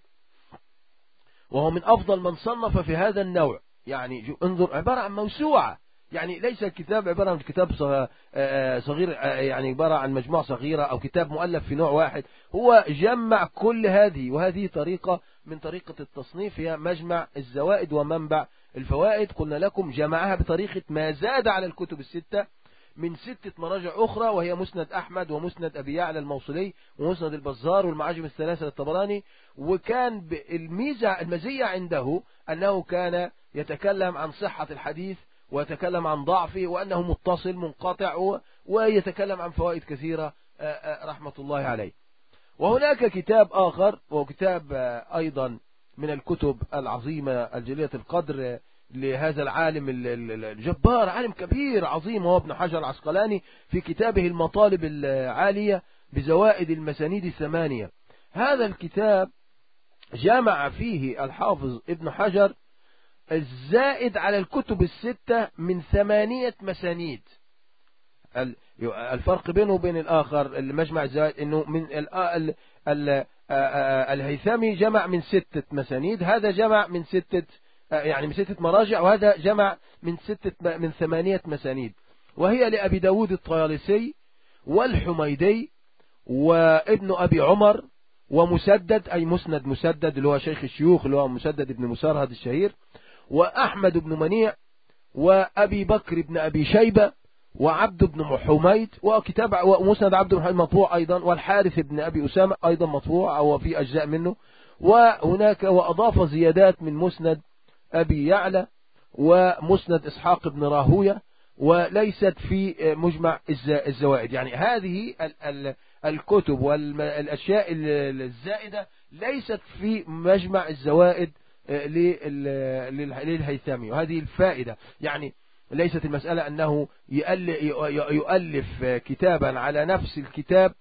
Speaker 1: وهو من أفضل من صنف في هذا النوع. يعني انظر عبارة عن موسوعة. يعني ليس الكتاب عبارة عن كتاب آه، آه، صغير آه، يعني عبارة عن مجموعة صغيرة أو كتاب مؤلف في نوع واحد. هو جمع كل هذه وهذه طريقة من طريقة التصنيف هي مجمع الزوائد ومنبع الفوائد. قلنا لكم جمعها بطريقة ما زاد على الكتب الستة. من ستة مراجع أخرى وهي مسند أحمد ومسند أبي يعلى الموصلي ومسند البزار والمعاجم الثلاثة للطبراني. وكان الميزة المزية عنده أنه كان يتكلم عن صحة الحديث ويتكلم عن ضعفه وأنه متصل منقطع ويتكلم عن فوائد كثيرة رحمة الله عليه. وهناك كتاب آخر وهو كتاب أيضا من الكتب العظيمة الجلية القدر لهذا العالم الجبار عالم كبير عظيم. هو ابن حجر العسقلاني في كتابه المطالب العالية بزوائد المسانيد الثمانية. هذا الكتاب جمع فيه الحافظ ابن حجر الزائد على الكتب الستة من ثمانية مسانيد. الفرق بينه وبين الآخر المجمع الزائد إنه من الهيثمي جمع من ستة مسانيد. هذا جمع من ستة يعني من ستة مراجع وهذا جمع من ستة من ثمانية مسانيد. وهي لأبي داود الطيالسي والحميدي وابن أبي عمر ومسدد أي مسند مسدد اللي هو شيخ الشيوخ اللي هو مسدد ابن مسارهد الشهير وأحمد بن منيع وأبي بكر بن أبي شيبة وعبد بن حميد وكتاب ومسند عبد بن حميد مطبوع أيضا والحارث بن أبي أسامة أيضا مطبوع أو في أجزاء منه. وهناك وأضاف زيادات من مسند أبي يعلى ومسند إسحاق بن راهوية وليست في مجمع الزوائد. يعني هذه الكتب والأشياء الزائدة ليست في مجمع الزوائد للهيثمي. وهذه الفائدة. يعني ليست المسألة أنه يؤلف كتابا على نفس الكتاب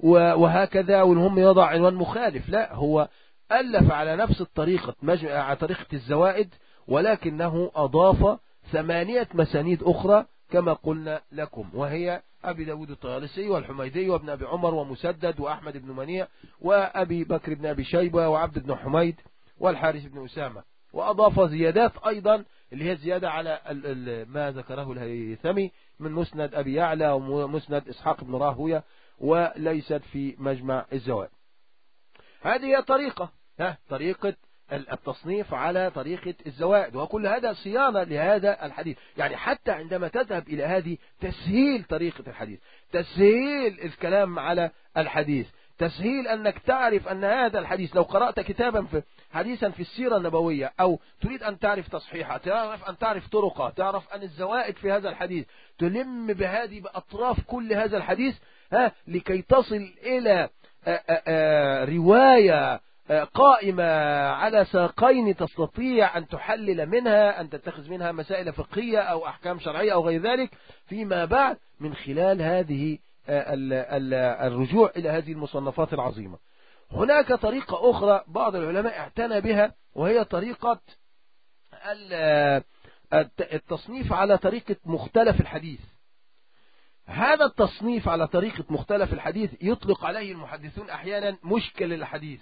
Speaker 1: وهكذا وهم يضع عنوان مخالف. لا هو ألف على نفس الطريقة على طريقة الزوائد ولكنه أضاف ثمانية مسانيد أخرى كما قلنا لكم وهي أبي داود الطيالسي والحميدي وابن أبي عمر ومسدد وأحمد بن منيع وأبي بكر بن أبي شيبة وعبد بن حميد والحارث بن أسامة. وأضاف زيادات أيضا اللي هي زيادة على ما ذكره الهيثمي من مسند أبي يعلى ومسند إسحاق بن راهوية وليست في مجمع الزوائد. هذه طريقة ها طريقة التصنيف على طريقة الزوائد وكل هذا صيانة لهذا الحديث. يعني حتى عندما تذهب إلى هذه تسهيل طريقة الحديث تسهيل الكلام على الحديث تسهيل أنك تعرف أن هذا الحديث لو قرأت كتابا في حديثا في السيرة النبوية أو تريد أن تعرف تصحيحه تعرف أن تعرف طرقه تعرف أن الزوائد في هذا الحديث تلم بهذه بأطراف كل هذا الحديث ها لكي تصل إلى رواية قائمة على ساقين تستطيع أن تحلل منها أن تتخذ منها مسائل فقهية أو أحكام شرعية أو غير ذلك فيما بعد من خلال هذه الرجوع إلى هذه المصنفات العظيمة. هناك طريقة أخرى بعض العلماء اعتنى بها وهي طريقة التصنيف على طريقة مختلف الحديث. هذا التصنيف على طريقة مختلف الحديث يطلق عليه المحدثون أحيانا مشكل الحديث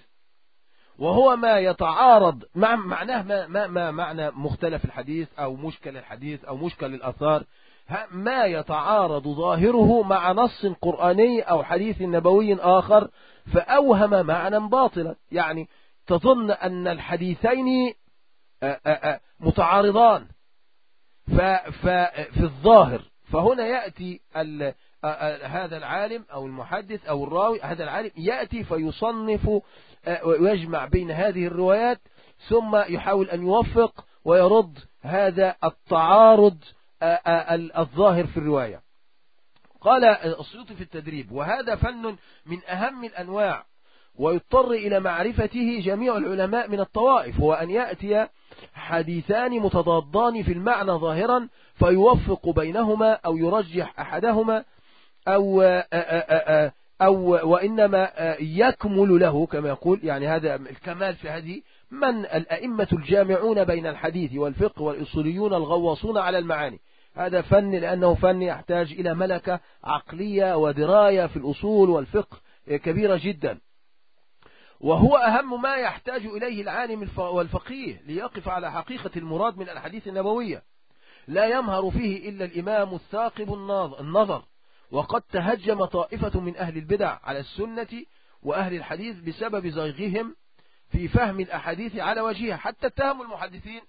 Speaker 1: وهو ما يتعارض مع معناه ما, ما, ما معنى مختلف الحديث أو مشكل الحديث أو مشكل الأثار. ما يتعارض ظاهره مع نص قرآني أو حديث نبوي آخر فأوهم معنى باطلا. يعني تظن أن الحديثين متعارضان. ففي الظاهر فهنا يأتي هذا العالم أو المحدث أو الراوي هذا العالم يأتي فيصنف ويجمع بين هذه الروايات ثم يحاول أن يوفق ويرد هذا التعارض الظاهر في الرواية. قال السيوطي في التدريب وهذا فن من أهم الأنواع ويضطر إلى معرفته جميع العلماء من الطوائف هو أن يأتي حديثان متضادان في المعنى ظاهرا فيوفق بينهما أو يرجح أحدهما أو أو وإنما يكمل له كما يقول يعني هذا الكمال في هذه من الأئمة الجامعون بين الحديث والفقه والإصوليون الغواصون على المعاني. هذا فن لأنه فن يحتاج إلى ملكة عقلية ودراية في الأصول والفقه كبيرة جدا. وهو أهم ما يحتاج إليه العالم والفقيه ليقف على حقيقة المراد من الحديث النبوية لا يمهر فيه إلا الإمام الثاقب النظر. وقد تهجم طائفة من أهل البدع على السنة وأهل الحديث بسبب زيغهم في فهم الأحاديث على وجهها. حتى اتهم المحدثين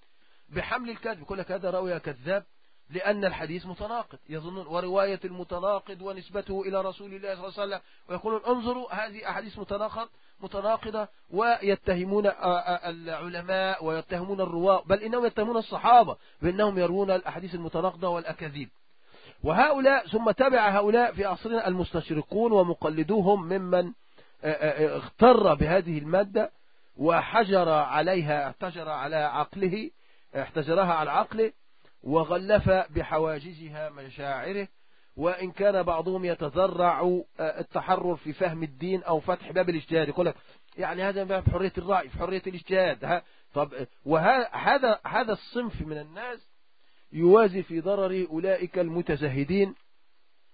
Speaker 1: بحمل الكذب. يقول لك هذا رأوي كذاب لأن الحديث متناقض. يظنون ورواية المتناقض ونسبته إلى رسول الله صلى الله عليه وسلم. ويقولون انظروا هذه أحاديث متناقض متناقضة ويتهمون العلماء ويتهمون الرواة بل إنهم يتهمون الصحابة بأنهم يروون الأحاديث المتناقضة والأكاذيب. وهؤلاء ثم تبع هؤلاء في عصرنا المستشرقون ومقلدوهم ممن اغتر بهذه المادة وحجر عليها احتجر على عقله احتجرها على عقله وغلف بحواجزها مشاعره وإن كان بعضهم يتذرع التحرر في فهم الدين أو فتح باب الاجتهاد يقول لك يعني هذا باب حرية الرأي في حرية الاجتهاد طب وهذا هذا الصنف من الناس يوازي في ضرر أولئك المتزهدين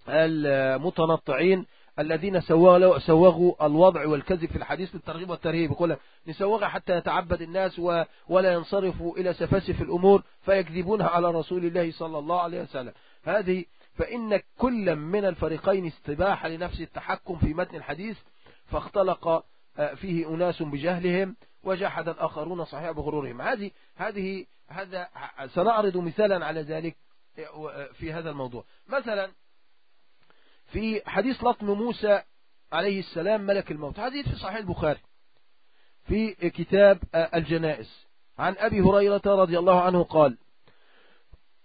Speaker 1: المتنطعين الذين سوغوا الوضع والكذب في الحديث للترغيب والترهيب. يقول لك نسوغها حتى يتعبد الناس ولا ينصرفوا إلى سفاسف الأمور فيكذبونها على رسول الله صلى الله عليه وسلم. هذه فإن كل من الفريقين استباح لنفس التحكم في متن الحديث فاختلق فيه أناس بجهلهم وجحد الآخرون صحيح بغرورهم. هذه هذه هذا سنعرض مثالا على ذلك في هذا الموضوع. مثلا في حديث لطم موسى عليه السلام ملك الموت. حديث في صحيح البخاري. في كتاب الجنائز. عن أبي هريرة رضي الله عنه قال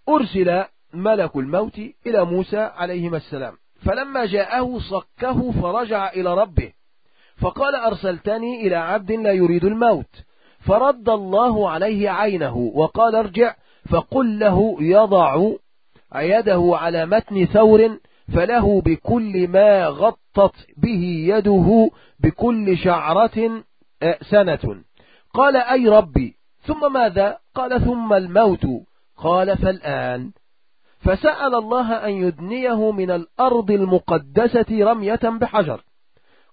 Speaker 1: أرسل ملك الموت إلى موسى عليهما السلام. فلما جاءه صكه فرجع إلى ربه. فقال أرسلتني إلى عبد لا يريد الموت. فرد الله عليه عينه وقال ارجع فقل له يضع يده على متن ثور فله بكل ما غطت به يده بكل شعرة سنة. قال أي ربي؟ ثم ماذا؟ قال ثم الموت. قال فالآن فسأل الله أن يدنيه من الأرض المقدسة رمية بحجر.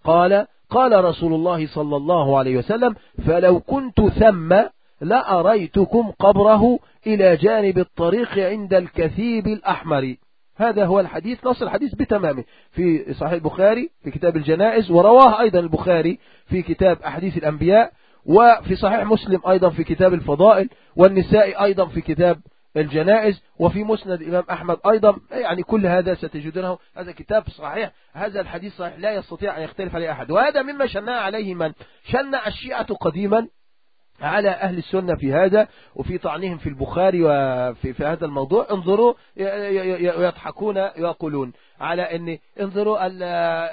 Speaker 1: قال قال رسول الله صلى الله عليه وسلم فلو كنت ثم لأريتكم قبره إلى جانب الطريق عند الكثيب الأحمر. هذا هو الحديث نص الحديث بتمامه. في صحيح البخاري في كتاب الجنائز ورواه أيضا البخاري في كتاب أحاديث الأنبياء وفي صحيح مسلم أيضا في كتاب الفضائل والنساء أيضا في كتاب الجنائز وفي مسند الإمام أحمد أيضا يعني كل هذا ستجدونه. هذا كتاب صحيح هذا الحديث صحيح لا يستطيع أن يختلف عليه أحد. وهذا مما شنع عليه من؟ شنع الشيعة قديما على أهل السنة في هذا وفي طعنهم في البخاري وفي في هذا الموضوع. انظروا يضحكون يقولون على أن انظروا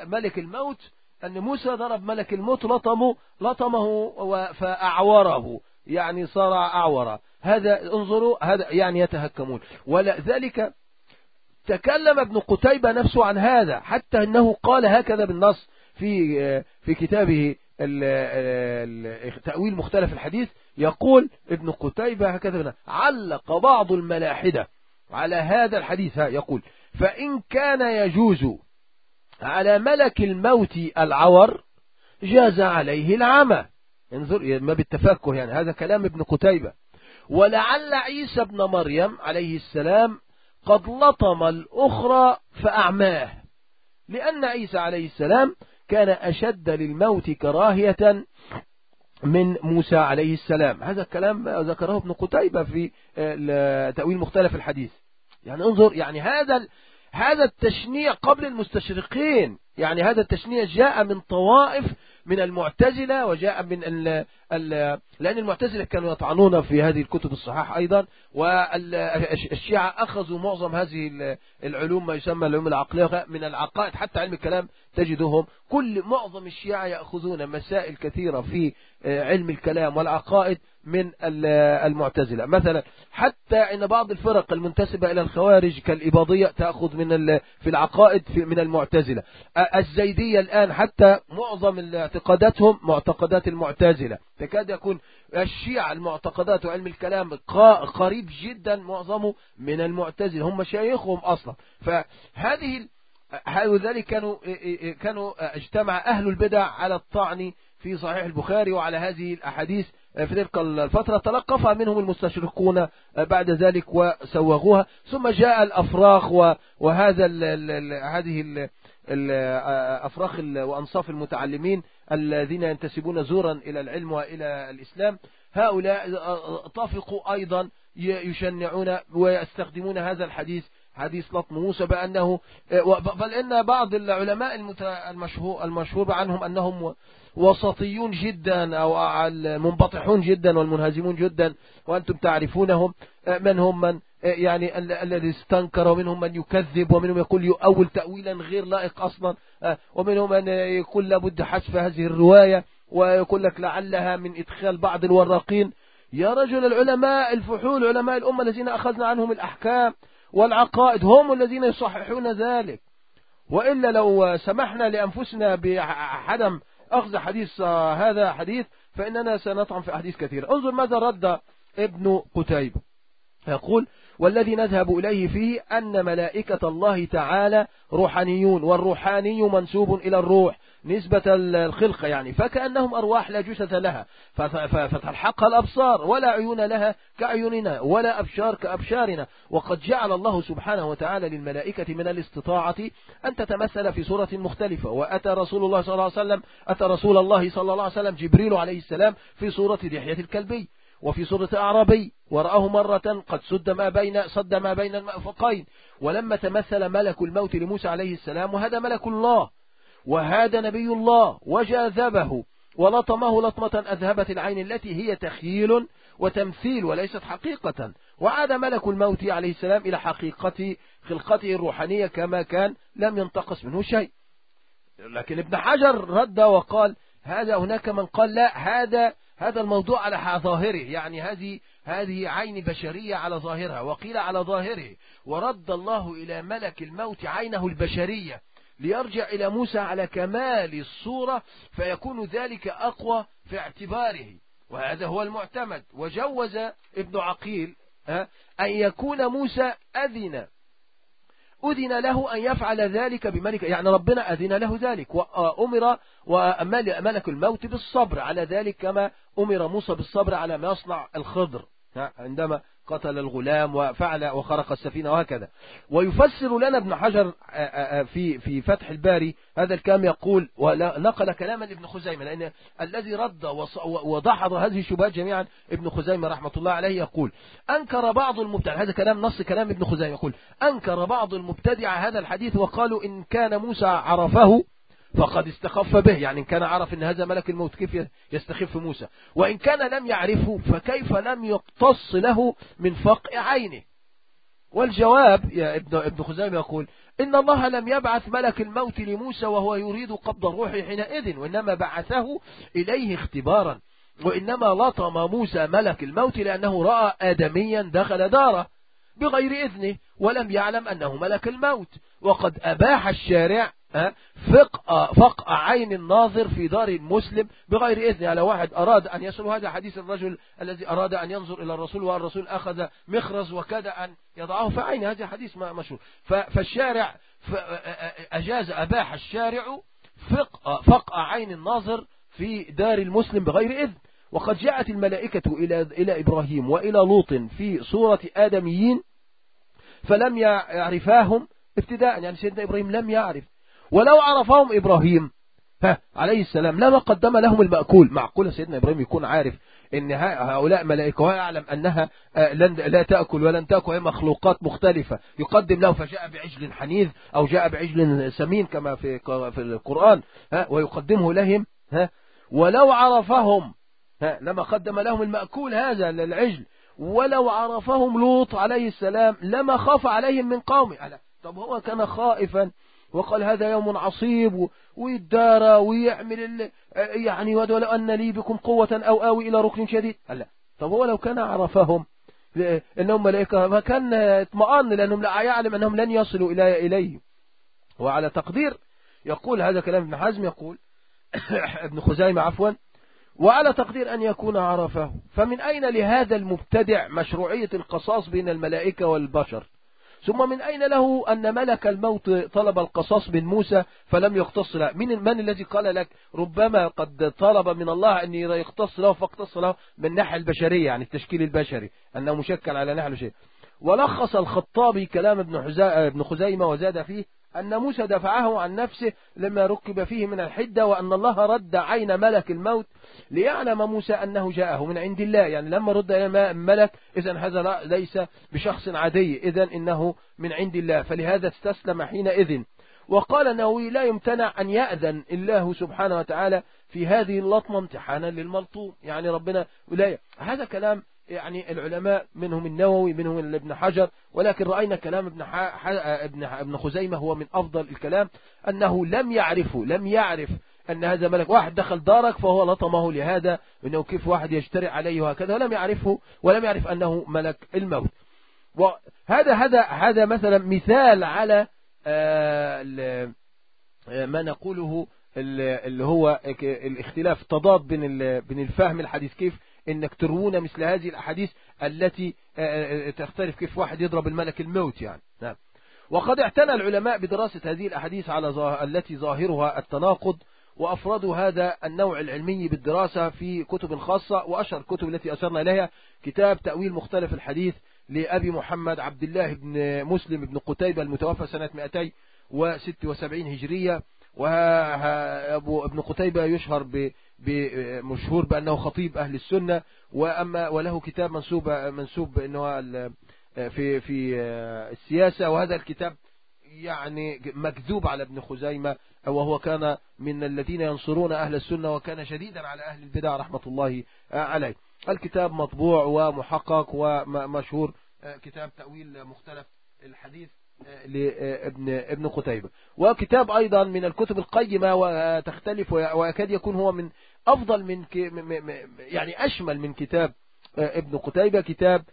Speaker 1: ملك الموت أن موسى ضرب ملك الموت لطمه لطمه فأعوره. يعني صار أعورا هذا انظروا هذا يعني يتهكمون. ولذلك تكلم ابن قتيبة نفسه عن هذا حتى أنه قال هكذا بالنص في في كتابه تأويل مختلف الحديث. يقول ابن قتيبة هكذا علق بعض الملاحدة على هذا الحديث. يقول فإن كان يجوز على ملك الموت العور جاز عليه العمى. انظر ما بالتفكه يعني هذا كلام ابن قتيبة. ولعل عيسى ابن مريم عليه السلام قد لطم الأخرى فأعماه لأن عيسى عليه السلام كان أشد للموت كراهية من موسى عليه السلام. هذا الكلام ذكره ابن قتيبة في تأويل مختلف الحديث. يعني انظر يعني هذا هذا التشنيع قبل المستشرقين يعني هذا التشنيع جاء من طوائف من المعتزلة وجاء من ال ال لأن المعتزلة كانوا يطعنون في هذه الكتب الصحاح أيضا والشيعة أخذوا معظم هذه العلوم ما يسمى العلوم العقلية من العقائد حتى علم الكلام تجدهم كل معظم الشيعة يأخذون مسائل كثيرة في علم الكلام والعقائد من المعتزلة. مثلا حتى إن بعض الفرق المنتسبة إلى الخوارج كالإباضية تأخذ من في العقائد من المعتزلة. الزيدية الآن حتى معظم اعتقاداتهم معتقدات المعتزلة. تكاد يكون الشيعة المعتقدات وعلم الكلام قريب جدا معظمه من المعتزلة. هم مشايخهم أصلا. فهذه ذلك كانوا كانوا اجتمع أهل البدع على الطعن في صحيح البخاري وعلى هذه الأحاديث في تلك الفترة. تلقفها منهم المستشرقون بعد ذلك وسوغوها. ثم جاء الأفراخ وهذا ال ال هذه الأفراخ وأنصاف المتعلمين الذين ينتسبون زورا إلى العلم وإلى الإسلام. هؤلاء طافقوا أيضا يشنعون ويستخدمون هذا الحديث حديث لطم موسى بأنه بل إن بعض العلماء المشهور, المشهور عنهم أنهم وسطيون جدا أو المنبطحون جدا والمنهزمون جدا وأنتم تعرفونهم من هم من يعني الذي استنكر ومنهم من يكذب ومنهم يقول يؤول تأويلا غير لائق أصلا ومنهم من يقول لابد حذف هذه الرواية ويقول لك لعلها من إدخال بعض الوراقين يا رجل العلماء الفحول علماء الأمة الذين أخذنا عنهم الأحكام والعقائد هم الذين يصححون ذلك. وإلا لو سمحنا لأنفسنا بعدم أخذ حديث هذا حديث فإننا سنطعم في أحاديث كثيرة. انظر ماذا رد ابن قتيبة. يقول والذي نذهب إليه فيه أن ملائكة الله تعالى روحانيون والروحاني منسوب إلى الروح. نسبة الخلقة يعني فكأنهم أرواح لا جثث لها فتلحقها الأبصار ولا عيون لها كأعيننا ولا أبشار كأبشارنا. وقد جعل الله سبحانه وتعالى للملائكة من الاستطاعة أن تتمثل في صورة مختلفة. وأتى رسول الله صلى الله عليه وسلم أتى رسول الله صلى الله عليه وسلم جبريل عليه السلام في صورة دحية الكلبي وفي صورة أعرابي. ورآه مرة قد سد ما بين صد ما بين المأفقين. ولما تمثل ملك الموت لموسى عليه السلام وهذا ملك الله. وهذا نبي الله وجاذبه ولطمه لطمة أذهبت العين التي هي تخيل وتمثيل وليست حقيقة. وعاد ملك الموت عليه السلام إلى حقيقة خلقته الروحانية كما كان لم ينتقص منه شيء. لكن ابن حجر رد وقال هذا هناك من قال لا هذا هذا الموضوع على ظاهره يعني هذه هذه عين بشرية على ظاهرها وقيل على ظاهره. ورد الله إلى ملك الموت عينه البشرية. ليرجع إلى موسى على كمال الصورة فيكون ذلك أقوى في اعتباره. وهذا هو المعتمد. وجوز ابن عقيل أن يكون موسى أذن. أذن له أن يفعل ذلك بملك يعني ربنا أذن له ذلك. وأمر وملك الموت بالصبر. على ذلك كما أمر موسى بالصبر على ما يصنع الخضر. عندما قتل الغلام وفعل وخرق السفينة وهكذا. ويفسر لنا ابن حجر في في فتح الباري هذا الكلام يقول ونقل كلاما ابن خزيمة لأن الذي رد ودحض هذه الشبهات جميعا ابن خزيمة رحمة الله عليه يقول أنكر بعض المبتدع هذا كلام نص كلام ابن خزيمة يقول أنكر بعض المبتدع هذا الحديث وقالوا إن كان موسى عرفه فقد استخف به. يعني إن كان عرف أن هذا ملك الموت كيف يستخف موسى؟ وإن كان لم يعرفه فكيف لم يقتص له من فقع عينه؟ والجواب يا ابن ابن خزيمة يقول إن الله لم يبعث ملك الموت لموسى وهو يريد قبض الروح حينئذ وإنما بعثه إليه اختبارا. وإنما لطم موسى ملك الموت لأنه رأى آدميا دخل داره بغير إذنه ولم يعلم أنه ملك الموت. وقد أباح الشارع فقع, فقع عين الناظر في دار المسلم بغير إذن. على واحد أراد أن يصل هذا حديث الرجل الذي أراد أن ينظر إلى الرسول والرسول أخذ مخرز وكاد أن يضعه في عين هذا حديث مشهور. فالشارع أجاز أباح الشارع فقع, فقع عين الناظر في دار المسلم بغير إذن. وقد جاءت الملائكة إلى إلى إبراهيم وإلى لوط في صورة آدميين فلم يعرفاهم ابتداء. يعني سيدنا إبراهيم لم يعرف. ولو عرفهم إبراهيم. ها عليه السلام. لما قدم لهم المأكول. معقول سيدنا إبراهيم يكون عارف إن هؤلاء ملائكة ويعلم أنها آه، لن لا تأكل ولن تأكل هي مخلوقات مختلفة. يقدم له فجاء بعجل حنيذ أو جاء بعجل سمين كما في في القرآن. ها ويقدمه لهم. ها ولو عرفهم. ها لما قدم لهم المأكول هذا للعجل. ولو عرفهم لوط عليه السلام لما خاف عليهم من قومه. طب هو كان خائفا. وقال هذا يوم عصيب ويدارى ويعمل يعني ولو أن لي بكم قوة أو آوي إلى ركن شديد. لا. طب هو لو كان عرفهم إنهم ملائكة ما كان اطمئن لأنهم لا يعلم أنهم لن يصلوا إلى إليه وعلى تقدير يقول هذا كلام ابن حزم يقول ابن خزيمة عفوا وعلى تقدير أن يكون عرفه. فمن أين لهذا المبتدع مشروعية القصاص بين الملائكة والبشر؟ ثم من أين له أن ملك الموت طلب القصاص من موسى فلم يقتص له؟ من, من الذي قال لك ربما قد طلب من الله أن يقتص له فاقتص له من الناحية البشرية يعني التشكيل البشري أنه مشكل على ناحية البشرية ولخص الخطابي كلام ابن خزيمة وزاد فيه أن موسى دفعه عن نفسه لما ركب فيه من الحدة وأن الله رد عين ملك الموت ليعلم موسى أنه جاءه من عند الله. يعني لما رد إلى ملك إذا هذا ليس بشخص عادي. إذا إنه من عند الله. فلهذا استسلم حينئذ. وقال النووي لا يمتنع أن يأذن الله سبحانه وتعالى في هذه اللطمة امتحانا للملطوم. يعني ربنا ولاية هذا كلام يعني العلماء منهم النووي منهم ابن حجر ولكن رأينا كلام ابن, ابن, ابن خزيمة هو من أفضل الكلام أنه لم يعرفه لم يعرف أن هذا ملك واحد دخل دارك فهو لطمه لهذا أنه كيف واحد يجترئ عليه وهكذا ولم يعرفه ولم يعرف أنه ملك الموت. وهذا هذا هذا مثلا مثال على آه، آه، ما نقوله اللي هو الاختلاف تضاد بين بين الفهم الحديث كيف إنك تروون مثل هذه الأحاديث التي آه، تختلف كيف واحد يضرب الملك الموت يعني. نعم. وقد اعتنى العلماء بدراسة هذه الأحاديث على التي ظاهرها التناقض وأفردوا هذا النوع العلمي بالدراسة في كتب خاصة وأشهر الكتب التي أشرنا إليها كتاب تأويل مختلف الحديث لأبي محمد عبد الله بن مسلم بن قتيبة المتوفى سنة 276 هجرية وأبو ابن قتيبة يشهر بمشهور بأنه خطيب أهل السنة وأما وله كتاب منسوب منسوب أنه في في السياسة وهذا الكتاب يعني مكذوب على ابن خزيمة وهو كان من الذين ينصرون أهل السنة وكان شديدا على أهل البدع رحمة الله عليه. الكتاب مطبوع ومحقق ومشهور كتاب تأويل مختلف الحديث. لابن ابن قتيبة. وكتاب أيضا من الكتب القيمة وتختلف ويكاد يكون هو من أفضل من يعني أشمل من كتاب ابن قتيبة. كتاب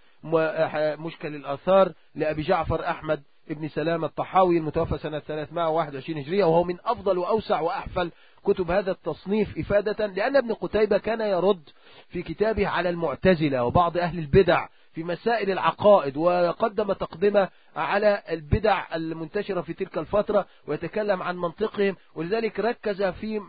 Speaker 1: مشكل الآثار لأبي جعفر أحمد ابن سلام الطحاوي المتوفى سنة 321 هجرية وهو من أفضل وأوسع وأحفل كتب هذا التصنيف إفادة لأن ابن قتيبة كان يرد في كتابه على المعتزلة وبعض أهل البدع في مسائل العقائد وقدم تقدمة على البدع المنتشرة في تلك الفترة ويتكلم عن منطقهم ولذلك ركز في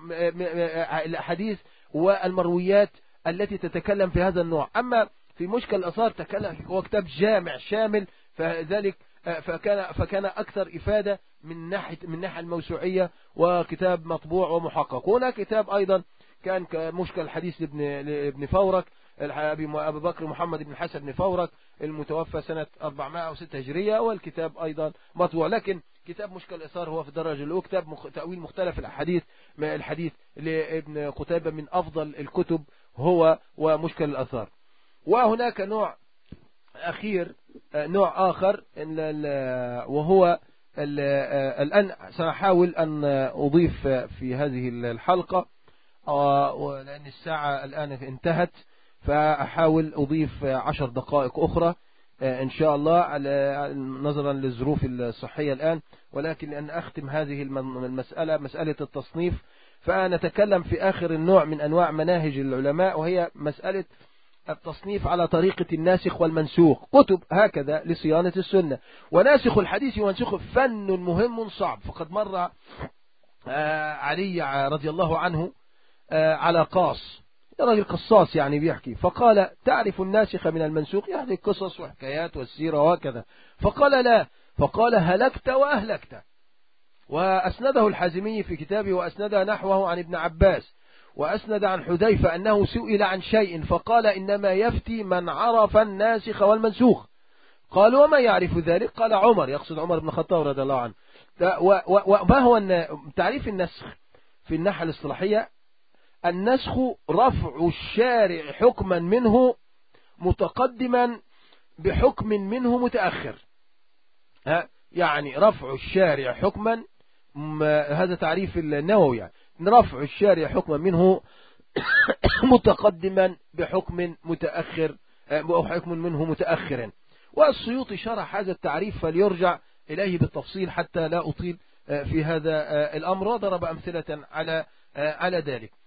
Speaker 1: الحديث والمرويات التي تتكلم في هذا النوع. أما في مشكل الأثار تكلم هو كتاب جامع شامل فذلك فكان فكان أكثر إفادة من ناحية من الناحية الموسوعية وكتاب مطبوع ومحقق. هناك كتاب أيضا كان مشكل الحديث لابن لابن فورك أبي بكر محمد بن حسن بن فورك المتوفى سنة 406 هجرية والكتاب أيضا مطبوع. لكن كتاب مشكل الآثار هو في الدرجة الأولى كتاب تأويل مختلف الأحاديث الحديث لابن قتيبة من أفضل الكتب هو ومشكل الأثار وهناك نوع أخير نوع آخر وهو الآن سأحاول أن أضيف في هذه الحلقة لأن الساعة الآن انتهت. فأحاول أضيف عشر دقائق أخرى إن شاء الله نظرا للظروف الصحية الآن. ولكن لأن أختم هذه المسألة مسألة التصنيف. فنتكلم في آخر النوع من أنواع مناهج العلماء وهي مسألة التصنيف على طريقة الناسخ والمنسوخ. كتب هكذا لصيانة السنة. وناسخ الحديث ومنسوخ فن مهم صعب. فقد مر علي رضي الله عنه على قاص. راجل قصاص يعني بيحكي. فقال تعرف الناسخ من المنسوخ؟ يعني قصص وحكايات والسيرة وكذا فقال لا. فقال هلكت وأهلكت. وأسنده الحازمي في كتابه وأسند نحوه عن ابن عباس وأسند عن حذيفة أنه سئل عن شيء فقال إنما يفتي من عرف الناسخ والمنسوخ. قال وما يعرف ذلك؟ قال عمر. يقصد عمر بن الخطاب رضي الله عنه. وما هو تعريف النسخ في الناحية الإصطلاحية؟ النسخ رفع الشارع حكما منه متقدما بحكم منه متأخر. يعني رفع الشارع حكما هذا تعريف النووي يعني. رفع الشارع حكما منه متقدما بحكم متأخر أو حكم منه متأخر. والسيوطي شرح هذا التعريف فليرجع إليه بالتفصيل حتى لا أطيل في هذا الأمر وضرب أمثلة على على ذلك.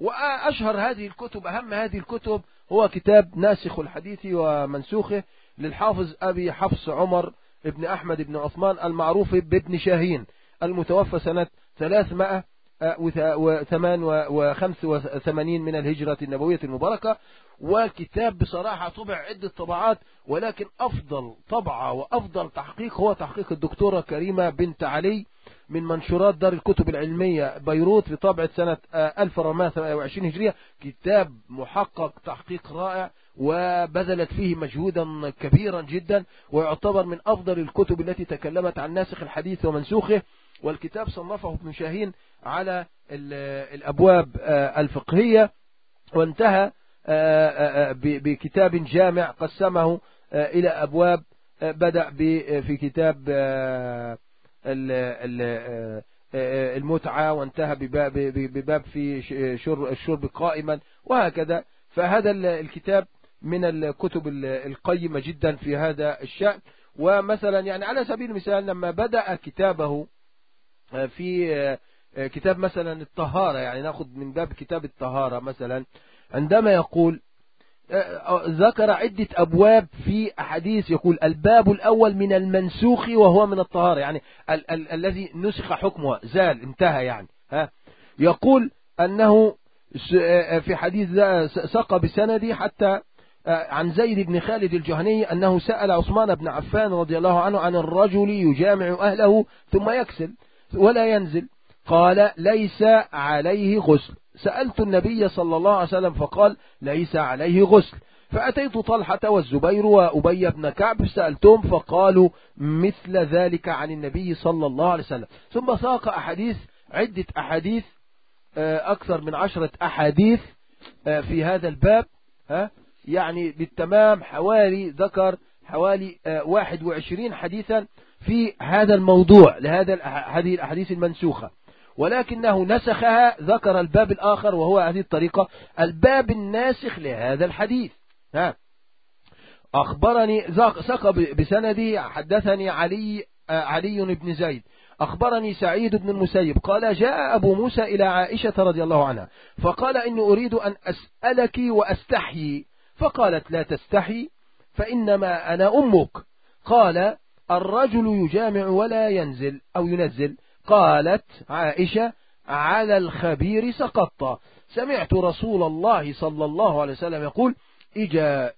Speaker 1: وأشهر هذه الكتب أهم هذه الكتب هو كتاب ناسخ الحديث ومنسوخه للحافظ أبي حفص عمر ابن أحمد بن عثمان المعروف بابن شاهين المتوفى سنة 385 من الهجرة النبوية المباركة وكتاب بصراحة طبع عدة طبعات ولكن أفضل طبعة وأفضل تحقيق هو تحقيق الدكتورة كريمة بنت علي من منشورات دار الكتب العلمية بيروت في طبعة سنة 1428 هجرية. كتاب محقق تحقيق رائع وبذلت فيه مجهودا كبيرا جدا ويعتبر من أفضل الكتب التي تكلمت عن ناسخ الحديث ومنسوخه. والكتاب صنفه ابن شاهين على الأبواب الفقهية وانتهى بكتاب جامع قسمه إلى أبواب بدأ في كتاب المتعة وانتهى بباب في الشرب قائما وهكذا. فهذا الكتاب من الكتب القيمة جدا في هذا الشأن. ومثلا يعني على سبيل المثال لما بدأ كتابه في كتاب مثلا الطهارة يعني ناخذ من باب كتاب الطهارة مثلا عندما يقول ذكر عدة أبواب في أحاديث يقول الباب الأول من المنسوخ وهو من الطهارة يعني ال ال الذي نسخ حكمه زال انتهى يعني ها؟ يقول أنه في حديث سقى بسندي حتى عن زيد بن خالد الجهني أنه سأل عثمان بن عفان رضي الله عنه عن الرجل يجامع أهله ثم يكسل ولا ينزل قال ليس عليه غسل. سألت النبي صلى الله عليه وسلم فقال ليس عليه غسل. فأتيت طلحة والزبير وأبي بن كعب سألتهم فقالوا مثل ذلك عن النبي صلى الله عليه وسلم. ثم ساق أحاديث عدة أحاديث أكثر من عشرة أحاديث في هذا الباب يعني بالتمام حوالي ذكر حوالي 21 حديثا في هذا الموضوع لهذا هذه الأحاديث المنسوخة. ولكنه نسخها ذكر الباب الآخر وهو هذه الطريقة الباب الناسخ لهذا الحديث. ها. أخبرني سق بسندي حدثني علي علي بن زيد. أخبرني سعيد بن المسيب. قال جاء أبو موسى إلى عائشة رضي الله عنها فقال إني أريد أن أسألك وأستحيي فقالت لا تستحي فإنما أنا أمك. قال الرجل يجامع ولا ينزل أو ينزل. قالت عائشة على الخبير سقطت. سمعت رسول الله صلى الله عليه وسلم يقول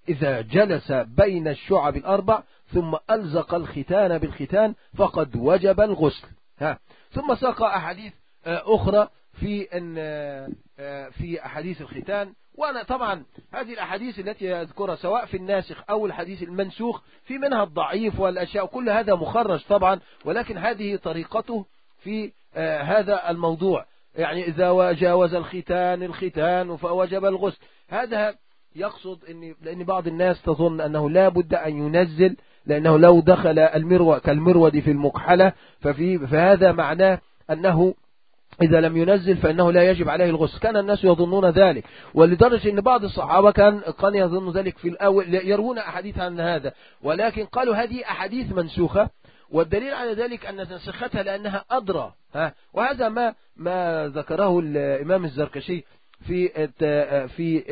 Speaker 1: إذا جلس بين الشعب الأربع ثم ألزق الختان بالختان فقد وجب الغسل. ها. ثم ساق أحاديث آه، أخرى في أن آه، آه، في أحاديث الختان. وأنا طبعا هذه الأحاديث التي يذكرها سواء في الناسخ أو الحديث المنسوخ في منها الضعيف والأشياء كل هذا مخرج طبعا ولكن هذه طريقته في هذا الموضوع. يعني إذا جاوز الختان الختان فوجب الغسل. هذا يقصد إن لأن بعض الناس تظن أنه لا بد أن ينزل لأنه لو دخل المروى كالمرود في المكحلة ففي فهذا معناه أنه إذا لم ينزل فإنه لا يجب عليه الغسل. كان الناس يظنون ذلك. ولدرجة أن بعض الصحابة كان كان يظن ذلك في الأول يروون أحاديث عن هذا. ولكن قالوا هذه أحاديث منسوخة. والدليل على ذلك أن نسختها لأنها أدرى ها؟ وهذا ما ما ذكره الإمام الزركشي في في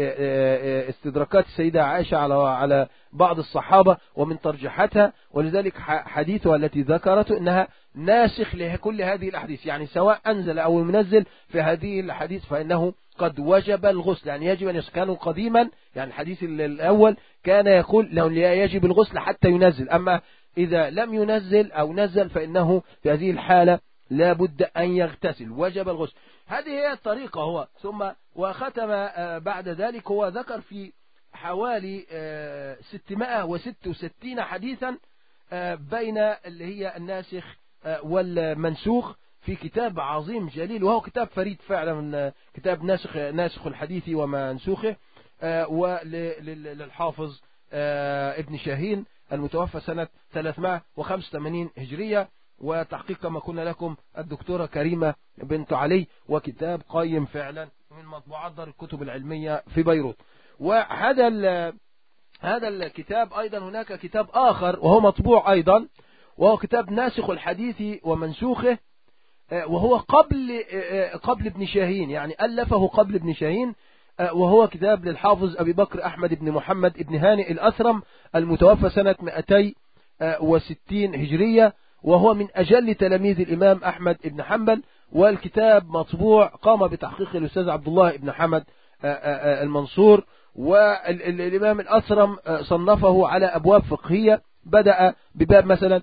Speaker 1: استدراكات السيدة عائشة على على بعض الصحابة ومن ترجحاتها ولذلك حديثها التي ذكرته إنها ناسخ لكل هذه الأحاديث. يعني سواء أنزل أو منزل في هذه الحديث فإنه قد وجب الغسل. يعني يجب أن كانوا قديما يعني الحديث الأول كان يقول لا يجب الغسل حتى ينزل. أما إذا لم ينزل أو نزل فإنه في هذه الحالة لا بد أن يغتسل. وجب الغسل. هذه هي الطريقة هو. ثم وختم آه، بعد ذلك هو ذكر في حوالي 666 آه، حديثا آه، بين اللي هي الناسخ والمنسوخ في كتاب عظيم جليل وهو كتاب فريد فعلا كتاب ناسخ ناسخ الحديث ومنسوخه وللحافظ ابن شاهين. المتوفى سنة 385 هجرية وتحقيق كما قلنا لكم الدكتورة كريمة بنت علي وكتاب قيم فعلا من مطبوعات دار الكتب العلمية في بيروت. وهذا هذا الكتاب أيضا هناك كتاب آخر وهو مطبوع أيضا وهو كتاب ناسخ الحديث ومنسوخه وهو قبل قبل ابن شاهين يعني ألفه قبل ابن شاهين وهو كتاب للحافظ أبي بكر أحمد بن محمد بن هانئ الأسرم المتوفى سنة 260 هجرية وهو من أجل تلاميذ الإمام أحمد بن حنبل والكتاب مطبوع قام بتحقيق الأستاذ عبد الله بن حمد آه، آه، آه، المنصور والإمام الأسرم صنفه على أبواب فقهية بدأ بباب مثلا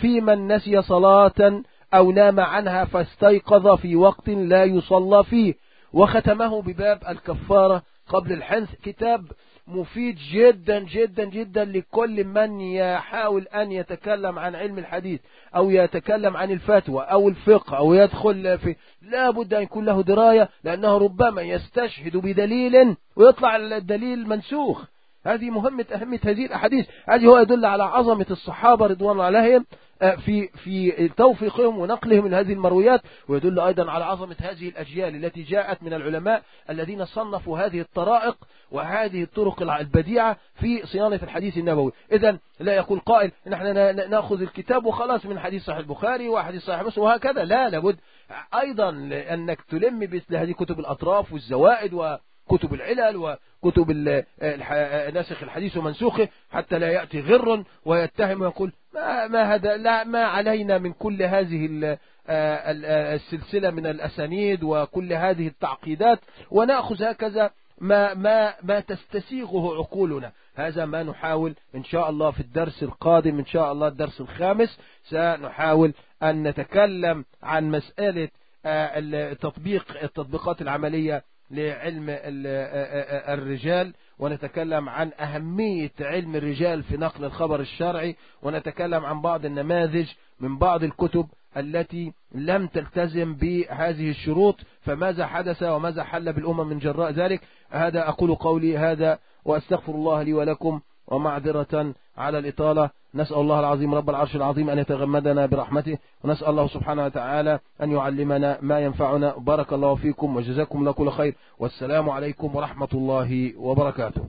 Speaker 1: في من نسي صلاة أو نام عنها فاستيقظ في وقت لا يصلى فيه. وختمه بباب الكفارة قبل الحنث. كتاب مفيد جدا جدا جدا لكل من يحاول أن يتكلم عن علم الحديث أو يتكلم عن الفتوى أو الفقه أو يدخل في لا بد أن يكون له دراية لأنه ربما يستشهد بدليل ويطلع الدليل منسوخ. هذه مهمة أهمية هذه الأحاديث. هذه هو يدل على عظمة الصحابة رضوان الله عليهم. في في توفيقهم ونقلهم من هذه المرويات ويدل أيضا على عظمة هذه الأجيال التي جاءت من العلماء الذين صنفوا هذه الطرائق وهذه الطرق البديعة في صيانة الحديث النبوي. إذا لا يقول قائل نحن نأخذ الكتاب وخلاص من حديث صحيح البخاري وحديث صحيح مسلم وهكذا. لا لابد أيضا أنك تلم مثل هذه كتب الأطراف والزوائد و كتب العلل وكتب ناسخ الحديث ومنسوخه حتى لا يأتي غر ويتهم ويقول ما, ما هذا لا ما علينا من كل هذه السلسلة من الأسانيد وكل هذه التعقيدات ونأخذ هكذا ما, ما, ما تستسيغه عقولنا. هذا ما نحاول إن شاء الله في الدرس القادم إن شاء الله الدرس الخامس سنحاول أن نتكلم عن مسألة التطبيق التطبيقات العملية لعلم الرجال ونتكلم عن أهمية علم الرجال في نقل الخبر الشرعي ونتكلم عن بعض النماذج من بعض الكتب التي لم تلتزم بهذه الشروط فماذا حدث وماذا حل بالأمم من جراء ذلك؟ هذا أقول قولي هذا وأستغفر الله لي ولكم ومعذرة على الإطالة. نسأل الله العظيم رب العرش العظيم أن يتغمدنا برحمته. ونسأل الله سبحانه وتعالى أن يعلمنا ما ينفعنا. بارك الله فيكم وجزاكم الله كل خير. والسلام عليكم ورحمة الله وبركاته.